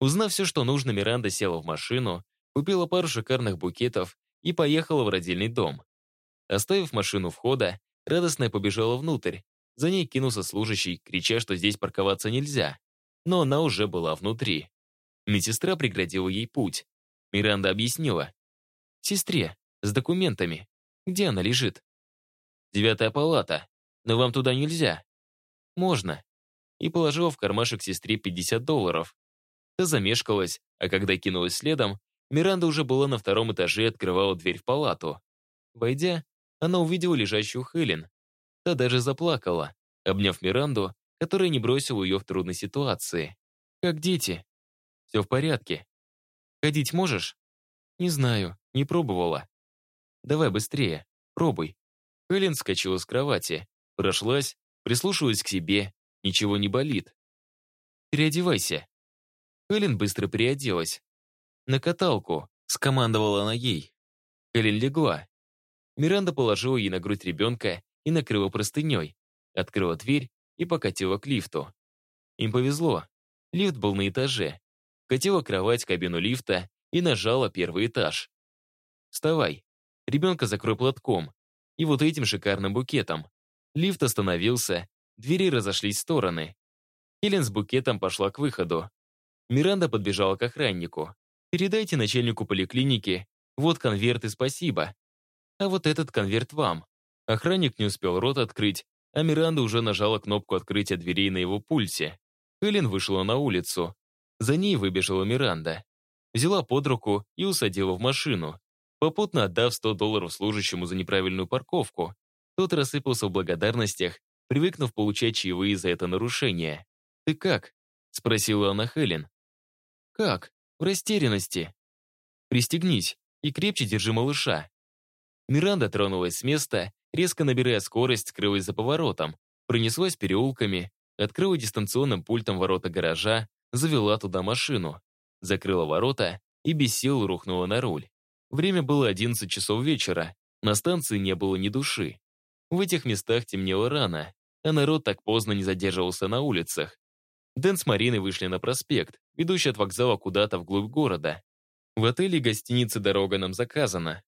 Узнав все, что нужно, Миранда села в машину, купила пару шикарных букетов и поехала в родильный дом. Оставив машину входа, радостная побежала внутрь. За ней кинулся служащий, крича, что здесь парковаться нельзя. Но она уже была внутри. Медсестра преградила ей путь. Миранда объяснила. «Сестре, с документами. Где она лежит?» «Девятая палата. Но вам туда нельзя». «Можно». И положила в кармашек сестре 50 долларов. Та замешкалась, а когда кинулась следом, Миранда уже была на втором этаже и открывала дверь в палату. Войдя, она увидела лежащую Хелен. Та даже заплакала, обняв Миранду, которая не бросила ее в трудной ситуации. «Как дети?» «Все в порядке». Ходить можешь? Не знаю, не пробовала. Давай быстрее, пробуй. Хелен вскочила с кровати, прошлась, прислушалась к себе, ничего не болит. Переодевайся. Хелен быстро переоделась. На каталку, скомандовала она ей. Хелен легла. Миранда положила ей на грудь ребенка и накрыла простыней, открыла дверь и покатила к лифту. Им повезло. Лифт был на этаже. Катила кровать кабину лифта и нажала первый этаж. «Вставай. Ребенка закрой платком. И вот этим шикарным букетом». Лифт остановился, двери разошлись в стороны. Хелен с букетом пошла к выходу. Миранда подбежала к охраннику. «Передайте начальнику поликлиники, вот конверт и спасибо. А вот этот конверт вам». Охранник не успел рот открыть, а Миранда уже нажала кнопку открытия дверей на его пульсе. Хелен вышла на улицу. За ней выбежала Миранда. Взяла под руку и усадила в машину, попутно отдав 100 долларов служащему за неправильную парковку. Тот рассыпался в благодарностях, привыкнув получать чаевые за это нарушение. «Ты как?» — спросила она Хелен. «Как? В растерянности». «Пристегнись и крепче держи малыша». Миранда тронулась с места, резко набирая скорость, скрылась за поворотом, пронеслась переулками, открыла дистанционным пультом ворота гаража, завела туда машину, закрыла ворота и без сил рухнула на руль. Время было 11 часов вечера, на станции не было ни души. В этих местах темнело рано, а народ так поздно не задерживался на улицах. Дэн с Мариной вышли на проспект, ведущий от вокзала куда-то вглубь города. В отеле и гостинице дорога нам заказана.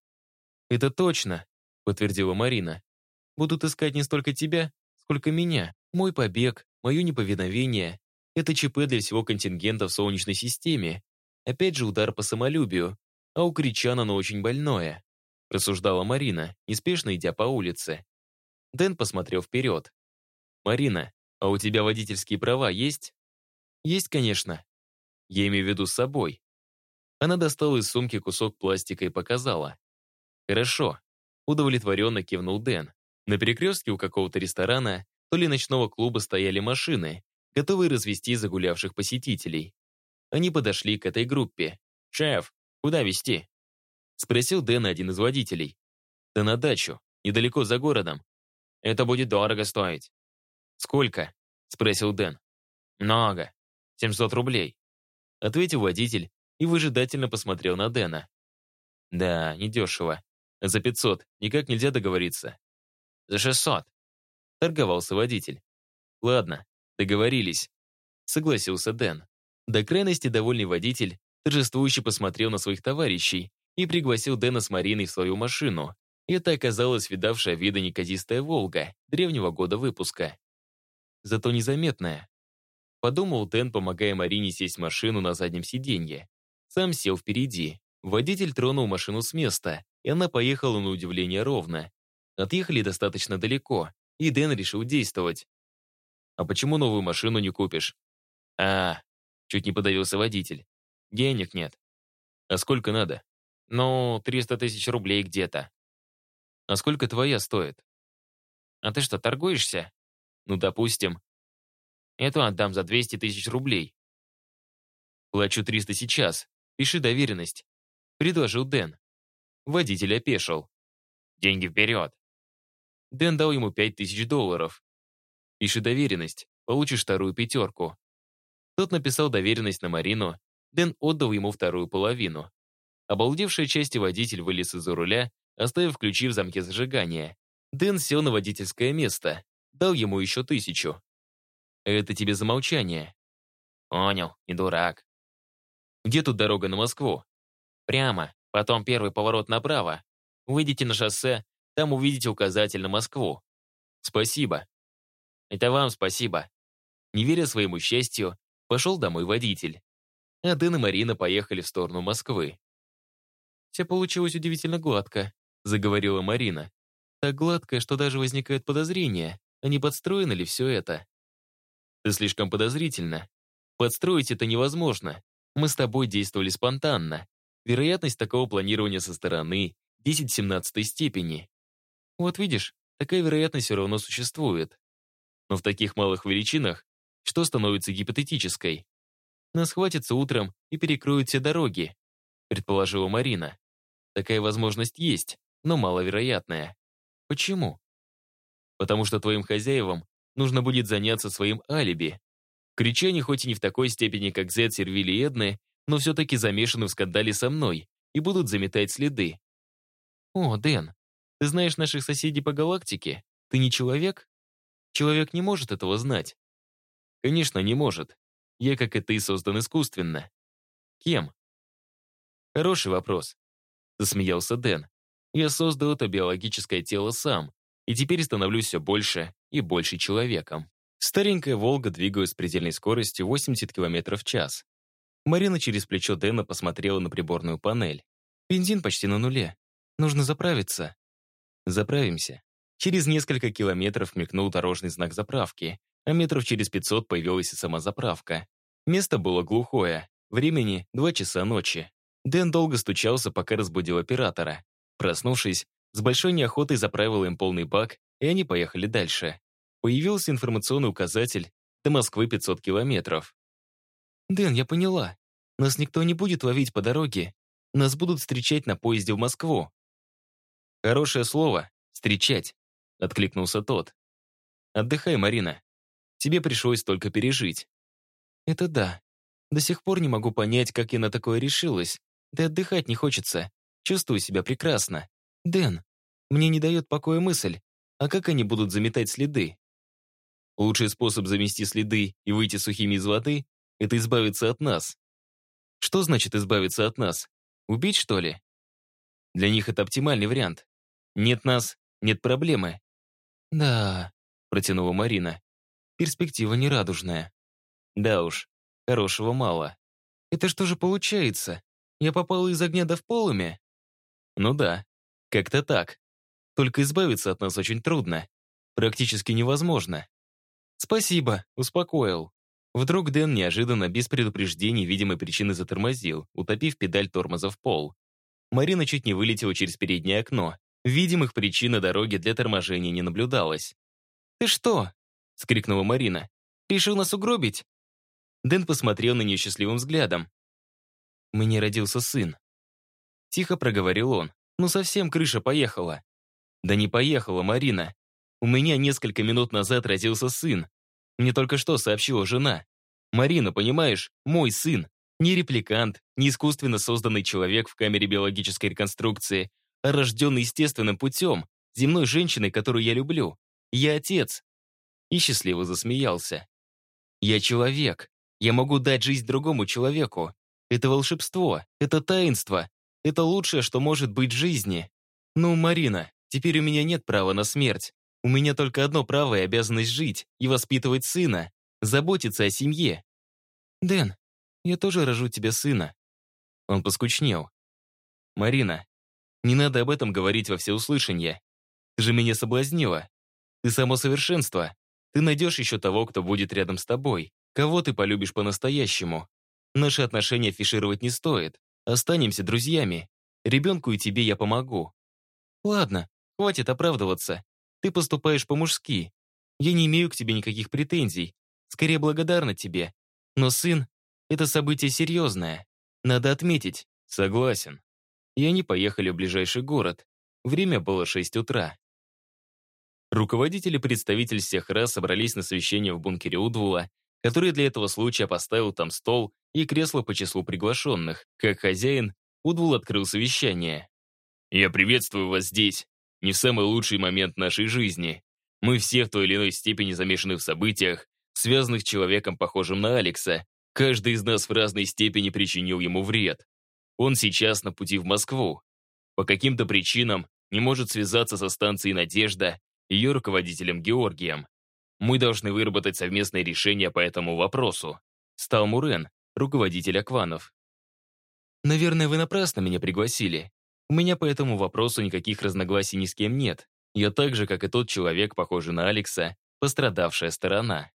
«Это точно», — подтвердила Марина. «Будут искать не столько тебя, сколько меня. Мой побег, мое неповиновение. Это ЧП для всего контингента в Солнечной системе. Опять же удар по самолюбию. А у Кричана оно очень больное», — рассуждала Марина, неспешно идя по улице. Дэн посмотрел вперед. «Марина, а у тебя водительские права есть?» «Есть, конечно. Я имею в виду с собой». Она достала из сумки кусок пластика и показала. «Хорошо», — удовлетворенно кивнул Дэн. На перекрестке у какого-то ресторана, то ли ночного клуба стояли машины, готовые развести загулявших посетителей. Они подошли к этой группе. «Шеф, куда везти?» Спросил Дэн один из водителей. «Да на дачу, недалеко за городом. Это будет дорого стоить». «Сколько?» — спросил Дэн. «Много. 700 рублей», — ответил водитель и выжидательно посмотрел на Дэна. «Да, недешево. За 500 никак нельзя договориться». «За 600», — торговался водитель. «Ладно, договорились», — согласился Дэн. До крайности довольный водитель торжествующе посмотрел на своих товарищей и пригласил Дэна с Мариной в свою машину. Это оказалась видавшая вида неказистая «Волга» древнего года выпуска. Зато незаметная. Подумал Дэн, помогая Марине сесть в машину на заднем сиденье. Сам сел впереди. Водитель тронул машину с места, и она поехала на удивление ровно. Отъехали достаточно далеко, и Дэн решил действовать. «А почему новую машину не купишь?» «А, чуть не подавился водитель. Денег нет. А сколько надо?» «Ну, 300 тысяч рублей где-то». «А сколько твоя стоит?» «А ты что, торгуешься?» «Ну, допустим. Эту отдам за 200 тысяч рублей. Плачу 300 сейчас. Пиши доверенность. Предложил Дэн. Водитель опешил. Деньги вперед. Дэн дал ему 5 тысяч долларов. Пиши доверенность. Получишь вторую пятерку. Тот написал доверенность на Марину. Дэн отдал ему вторую половину. Обалдевшая часть водитель вылез из-за руля, оставив ключи в замке зажигания. Дэн сел на водительское место. Дал ему еще тысячу. Это тебе за молчание. Понял, не дурак. Где тут дорога на Москву? Прямо, потом первый поворот направо. Выйдите на шоссе, там увидите указатель на Москву. Спасибо. Это вам спасибо. Не веря своему счастью, пошел домой водитель. А Дэн и Марина поехали в сторону Москвы. «Все получилось удивительно гладко», — заговорила Марина. «Так гладко, что даже возникает подозрение, а не подстроено ли все это?» Ты слишком подозрительно. Подстроить это невозможно. Мы с тобой действовали спонтанно. Вероятность такого планирования со стороны 10 в 17 степени. Вот видишь, такая вероятность все равно существует. Но в таких малых величинах что становится гипотетической? Нас хватится утром и перекроют все дороги. предположила Марина. Такая возможность есть, но маловероятная. Почему? Потому что твоим хозяевам нужно будет заняться своим алиби. Кричане хоть и не в такой степени, как Зет, Сервили и Эдны, но все-таки замешаны в скандале со мной и будут заметать следы. О, Дэн, ты знаешь наших соседей по галактике? Ты не человек? Человек не может этого знать. Конечно, не может. Я, как и ты, создан искусственно. Кем? Хороший вопрос. Засмеялся Дэн. Я создал это биологическое тело сам, и теперь становлюсь все больше и больше человеком. Старенькая «Волга» двигалась с предельной скоростью 80 км в час. Марина через плечо Дэна посмотрела на приборную панель. «Бензин почти на нуле. Нужно заправиться». «Заправимся». Через несколько километров мелькнул дорожный знак заправки, а метров через 500 появилась и сама заправка. Место было глухое. Времени — два часа ночи. Дэн долго стучался, пока разбудил оператора. Проснувшись, с большой неохотой заправил им полный бак, и они поехали дальше. Появился информационный указатель «До Москвы 500 километров». «Дэн, я поняла. Нас никто не будет ловить по дороге. Нас будут встречать на поезде в Москву». «Хорошее слово — встречать», — откликнулся тот. «Отдыхай, Марина. Тебе пришлось только пережить». «Это да. До сих пор не могу понять, как я на такое решилась. Да отдыхать не хочется. Чувствую себя прекрасно. Дэн, мне не дает покоя мысль, а как они будут заметать следы? Лучший способ замести следы и выйти сухими из воды — это избавиться от нас. Что значит избавиться от нас? Убить, что ли? Для них это оптимальный вариант. Нет нас, нет проблемы. Да, протянула Марина. Перспектива нерадужная. Да уж, хорошего мало. Это что же получается? Я попала из огня до в полуме? Ну да, как-то так. Только избавиться от нас очень трудно. Практически невозможно. Спасибо, успокоил. Вдруг Дэн неожиданно, без предупреждений, видимой причины затормозил, утопив педаль тормоза в пол. Марина чуть не вылетела через переднее окно. Видимых причин на дороге для торможения не наблюдалось. «Ты что?» — скрикнула Марина. «Решил нас угробить?» Дэн посмотрел на нее счастливым взглядом. «Мне родился сын». Тихо проговорил он. «Ну совсем крыша поехала». «Да не поехала, Марина. У меня несколько минут назад родился сын. Мне только что сообщила жена. Марина, понимаешь, мой сын. Не репликант, не искусственно созданный человек в камере биологической реконструкции, рожденный естественным путем, земной женщиной, которую я люблю. Я отец». И счастливо засмеялся. «Я человек. Я могу дать жизнь другому человеку. Это волшебство, это таинство, это лучшее, что может быть в жизни. Ну, Марина, теперь у меня нет права на смерть. У меня только одно право и обязанность жить и воспитывать сына, заботиться о семье. Дэн, я тоже рожу тебе сына. Он поскучнел. Марина, не надо об этом говорить во всеуслышание. Ты же меня соблазнила. Ты само совершенство. Ты найдешь еще того, кто будет рядом с тобой. Кого ты полюбишь по-настоящему. Наши отношения афишировать не стоит. Останемся друзьями. Ребенку и тебе я помогу. Ладно, хватит оправдываться. Ты поступаешь по-мужски. Я не имею к тебе никаких претензий. Скорее благодарна тебе. Но сын — это событие серьезное. Надо отметить. Согласен. И они поехали в ближайший город. Время было 6 утра. Руководители и представители всех рас собрались на совещание в бункере Удвула который для этого случая поставил там стол и кресло по числу приглашенных. Как хозяин, Удвул открыл совещание. «Я приветствую вас здесь, не в самый лучший момент нашей жизни. Мы все в той или иной степени замешаны в событиях, связанных с человеком, похожим на Алекса. Каждый из нас в разной степени причинил ему вред. Он сейчас на пути в Москву. По каким-то причинам не может связаться со станцией «Надежда», ее руководителем Георгием. Мы должны выработать совместное решение по этому вопросу. Стал Мурен, руководитель Акванов. Наверное, вы напрасно меня пригласили. У меня по этому вопросу никаких разногласий ни с кем нет. Я так же, как и тот человек, похожий на Алекса, пострадавшая сторона.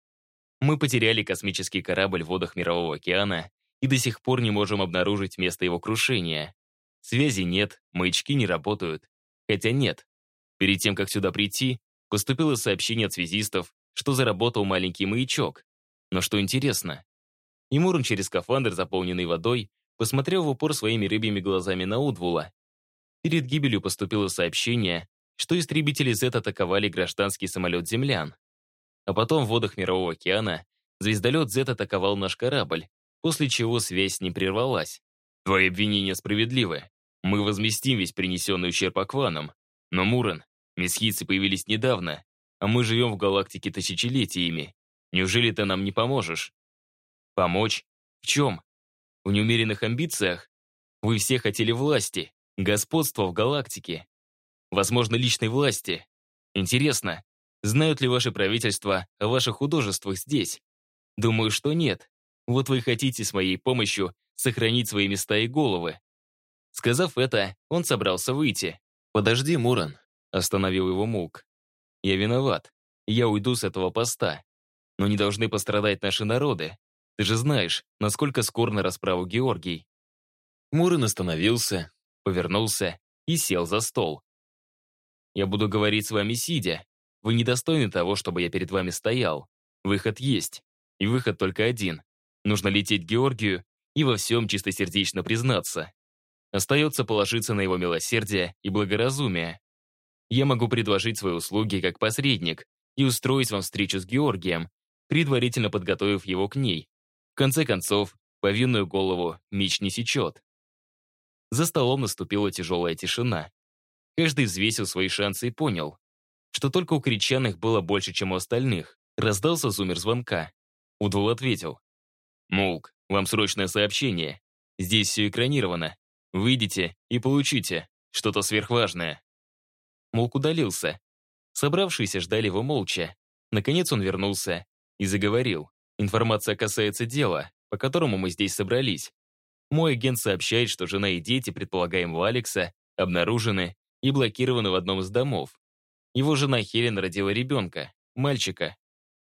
Мы потеряли космический корабль в водах Мирового океана и до сих пор не можем обнаружить место его крушения. Связи нет, маячки не работают. Хотя нет. Перед тем, как сюда прийти, поступило сообщение от связистов, что заработал маленький маячок. Но что интересно, Имурон через скафандр, заполненный водой, посмотрел в упор своими рыбьими глазами на Удвула. Перед гибелью поступило сообщение, что истребители Z атаковали гражданский самолет землян. А потом в водах Мирового океана звездолет Z атаковал наш корабль, после чего связь ним прервалась. Твои обвинения справедливы. Мы возместим весь принесенный ущерб Акванам. Но, Мурен, месхийцы появились недавно, а мы живем в галактике тысячелетиями. Неужели ты нам не поможешь? Помочь? В чем? В неумеренных амбициях? Вы все хотели власти, господства в галактике. Возможно, личной власти. Интересно, знают ли ваши правительства о ваших художествах здесь? Думаю, что нет. Вот вы хотите с моей помощью сохранить свои места и головы. Сказав это, он собрался выйти. «Подожди, Муран», — остановил его Мук. «Я виноват. Я уйду с этого поста. Но не должны пострадать наши народы. Ты же знаешь, насколько скор на расправу Георгий». Муран остановился, повернулся и сел за стол. «Я буду говорить с вами сидя. Вы недостойны того, чтобы я перед вами стоял. Выход есть. И выход только один. Нужно лететь к Георгию и во всем чистосердечно признаться. Остается положиться на его милосердие и благоразумие. Я могу предложить свои услуги как посредник и устроить вам встречу с Георгием, предварительно подготовив его к ней. В конце концов, повинную голову меч не сечет. За столом наступила тяжелая тишина. Каждый взвесил свои шансы и понял, что только у кричаных было больше, чем у остальных. Раздался зумер звонка. Удвул ответил. «Мулк, вам срочное сообщение. Здесь все экранировано. Выйдите и получите что-то сверхважное». Мулк удалился. Собравшиеся ждали его молча. Наконец он вернулся и заговорил. Информация касается дела, по которому мы здесь собрались. Мой агент сообщает, что жена и дети предполагаемого Алекса обнаружены и блокированы в одном из домов. Его жена Хелен родила ребенка, мальчика.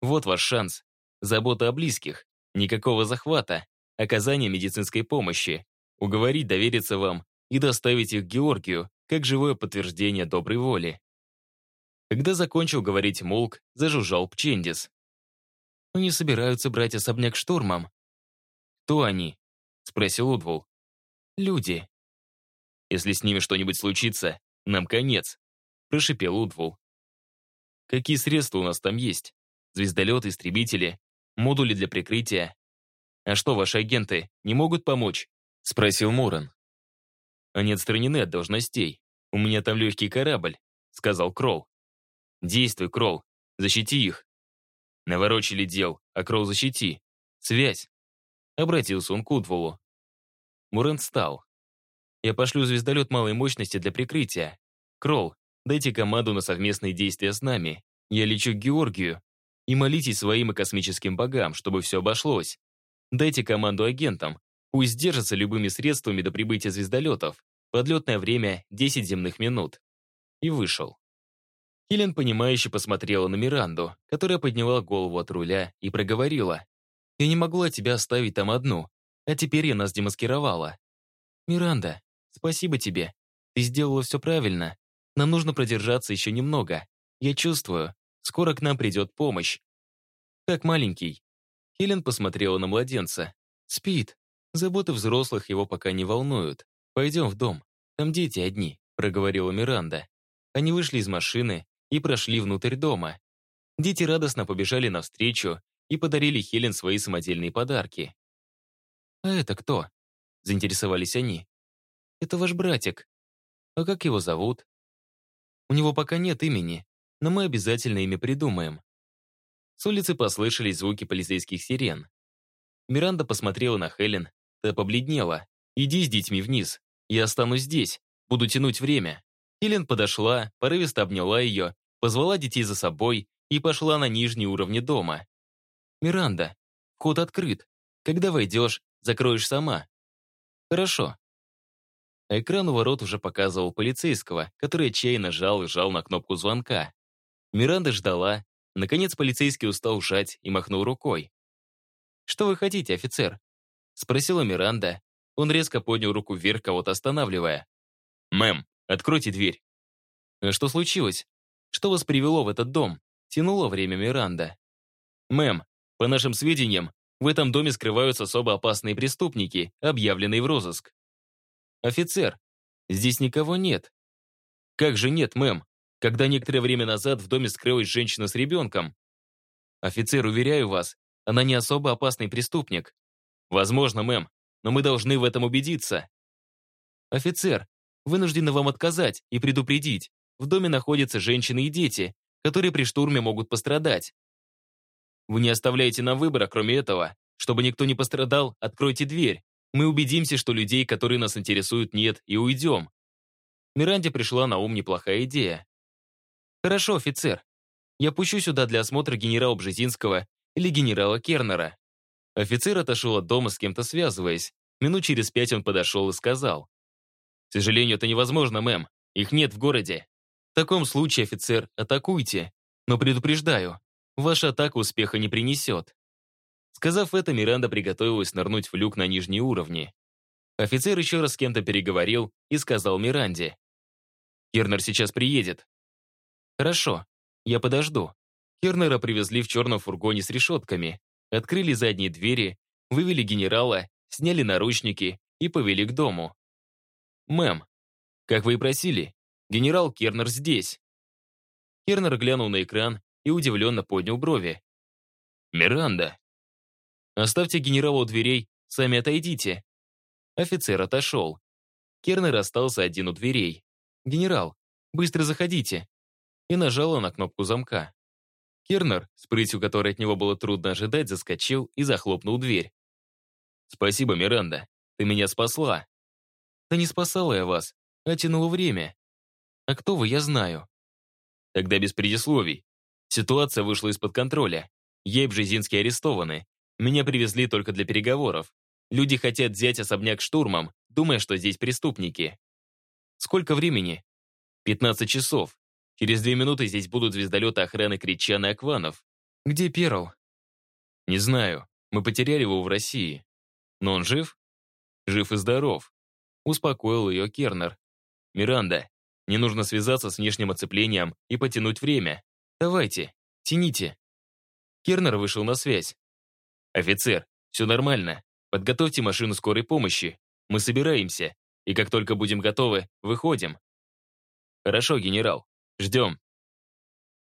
Вот ваш шанс. Забота о близких, Никакого захвата, оказания медицинской помощи, уговорить довериться вам и доставить их Георгию, как живое подтверждение доброй воли. Когда закончил говорить Молк, зажужжал Пчендис. «Они собираются брать особняк штурмом». «Кто они?» — спросил Удвул. «Люди». «Если с ними что-нибудь случится, нам конец», — прошипел Удвул. «Какие средства у нас там есть? Звездолеты, истребители, модули для прикрытия. «А что, ваши агенты не могут помочь?» — спросил Муран. «Они отстранены от должностей. У меня там легкий корабль», — сказал Кролл. «Действуй, Кролл, защити их». Наворочили дел, а Кролл защити. Связь. Обратился он к Удвулу. Мурен встал. «Я пошлю звездолет малой мощности для прикрытия. Кролл, дайте команду на совместные действия с нами. Я лечу к Георгию и молитесь своим и космическим богам, чтобы все обошлось. Дайте команду агентам, пусть держатся любыми средствами до прибытия звездолетов. Подлетное время — 10 земных минут. И вышел. Хелен, понимающе посмотрела на Миранду, которая подняла голову от руля и проговорила. «Я не могла тебя оставить там одну, а теперь я нас демаскировала. Миранда, спасибо тебе. Ты сделала все правильно. Нам нужно продержаться еще немного. Я чувствую, Скоро к нам придет помощь. Как маленький. Хелен посмотрела на младенца. Спит. Заботы взрослых его пока не волнуют. Пойдем в дом. Там дети одни, проговорила Миранда. Они вышли из машины и прошли внутрь дома. Дети радостно побежали навстречу и подарили Хелен свои самодельные подарки. «А это кто?» — заинтересовались они. «Это ваш братик. А как его зовут?» «У него пока нет имени, но мы обязательно ими придумаем. С улицы послышались звуки полицейских сирен. Миранда посмотрела на Хелен, та побледнела. «Иди с детьми вниз. Я останусь здесь. Буду тянуть время». Хелен подошла, порывисто обняла ее, позвала детей за собой и пошла на нижние уровни дома. «Миранда, вход открыт. Когда войдешь, закроешь сама». «Хорошо». Экран у ворот уже показывал полицейского, который отчаянно жал и жал на кнопку звонка. Миранда ждала. Наконец полицейский устал жать и махнул рукой. «Что вы хотите, офицер?» Спросила Миранда. Он резко поднял руку вверх, кого-то останавливая. «Мэм, откройте дверь». «А что случилось? Что вас привело в этот дом?» Тянуло время Миранда. «Мэм, по нашим сведениям, В этом доме скрываются особо опасные преступники, объявленные в розыск. Офицер, здесь никого нет. Как же нет, мэм? Когда некоторое время назад в доме скрылась женщина с ребенком. Офицер, уверяю вас, она не особо опасный преступник. Возможно, мэм, но мы должны в этом убедиться. Офицер, вынуждены вам отказать и предупредить. В доме находятся женщины и дети, которые при штурме могут пострадать. Вы не оставляете нам выбора, кроме этого. Чтобы никто не пострадал, откройте дверь. Мы убедимся, что людей, которые нас интересуют, нет, и уйдем. Миранде пришла на ум неплохая идея. Хорошо, офицер. Я пущу сюда для осмотра генерала Бжезинского или генерала Кернера. Офицер отошел от дома с кем-то связываясь. Минут через пять он подошел и сказал. «К сожалению, это невозможно, мэм. Их нет в городе. В таком случае, офицер, атакуйте. Но предупреждаю, ваша атака успеха не принесет». Сказав это, Миранда приготовилась нырнуть в люк на нижние уровни. Офицер еще раз с кем-то переговорил и сказал Миранде. «Кернер сейчас приедет». «Хорошо, я подожду». Кернера привезли в черном фургоне с решетками, открыли задние двери, вывели генерала, сняли наручники и повели к дому. «Мэм, как вы и просили, генерал Кернер здесь». Кернер глянул на экран и удивленно поднял брови. «Миранда!» «Оставьте генерала у дверей, сами отойдите». Офицер отошел. Кернер остался один у дверей. «Генерал, быстро заходите». И нажала на кнопку замка. Кернер, с прытью которой от него было трудно ожидать, заскочил и захлопнул дверь. «Спасибо, Миранда. Ты меня спасла». «Да не спасала я вас, а тянула время. А кто вы, я знаю». Тогда без предисловий. Ситуация вышла из-под контроля. Я и Бжезинский арестованы. Меня привезли только для переговоров. Люди хотят взять особняк штурмом, думая, что здесь преступники. Сколько времени? 15 часов. Через две минуты здесь будут звездолеты охраны Кричан и Акванов. Где Перл? Не знаю. Мы потеряли его в России. Но он жив? Жив и здоров. Успокоил ее Кернер. Миранда, не нужно связаться с внешним оцеплением и потянуть время. Давайте, тяните. Кернер вышел на связь. Офицер, все нормально. Подготовьте машину скорой помощи. Мы собираемся. И как только будем готовы, выходим. Хорошо, генерал. Ждем.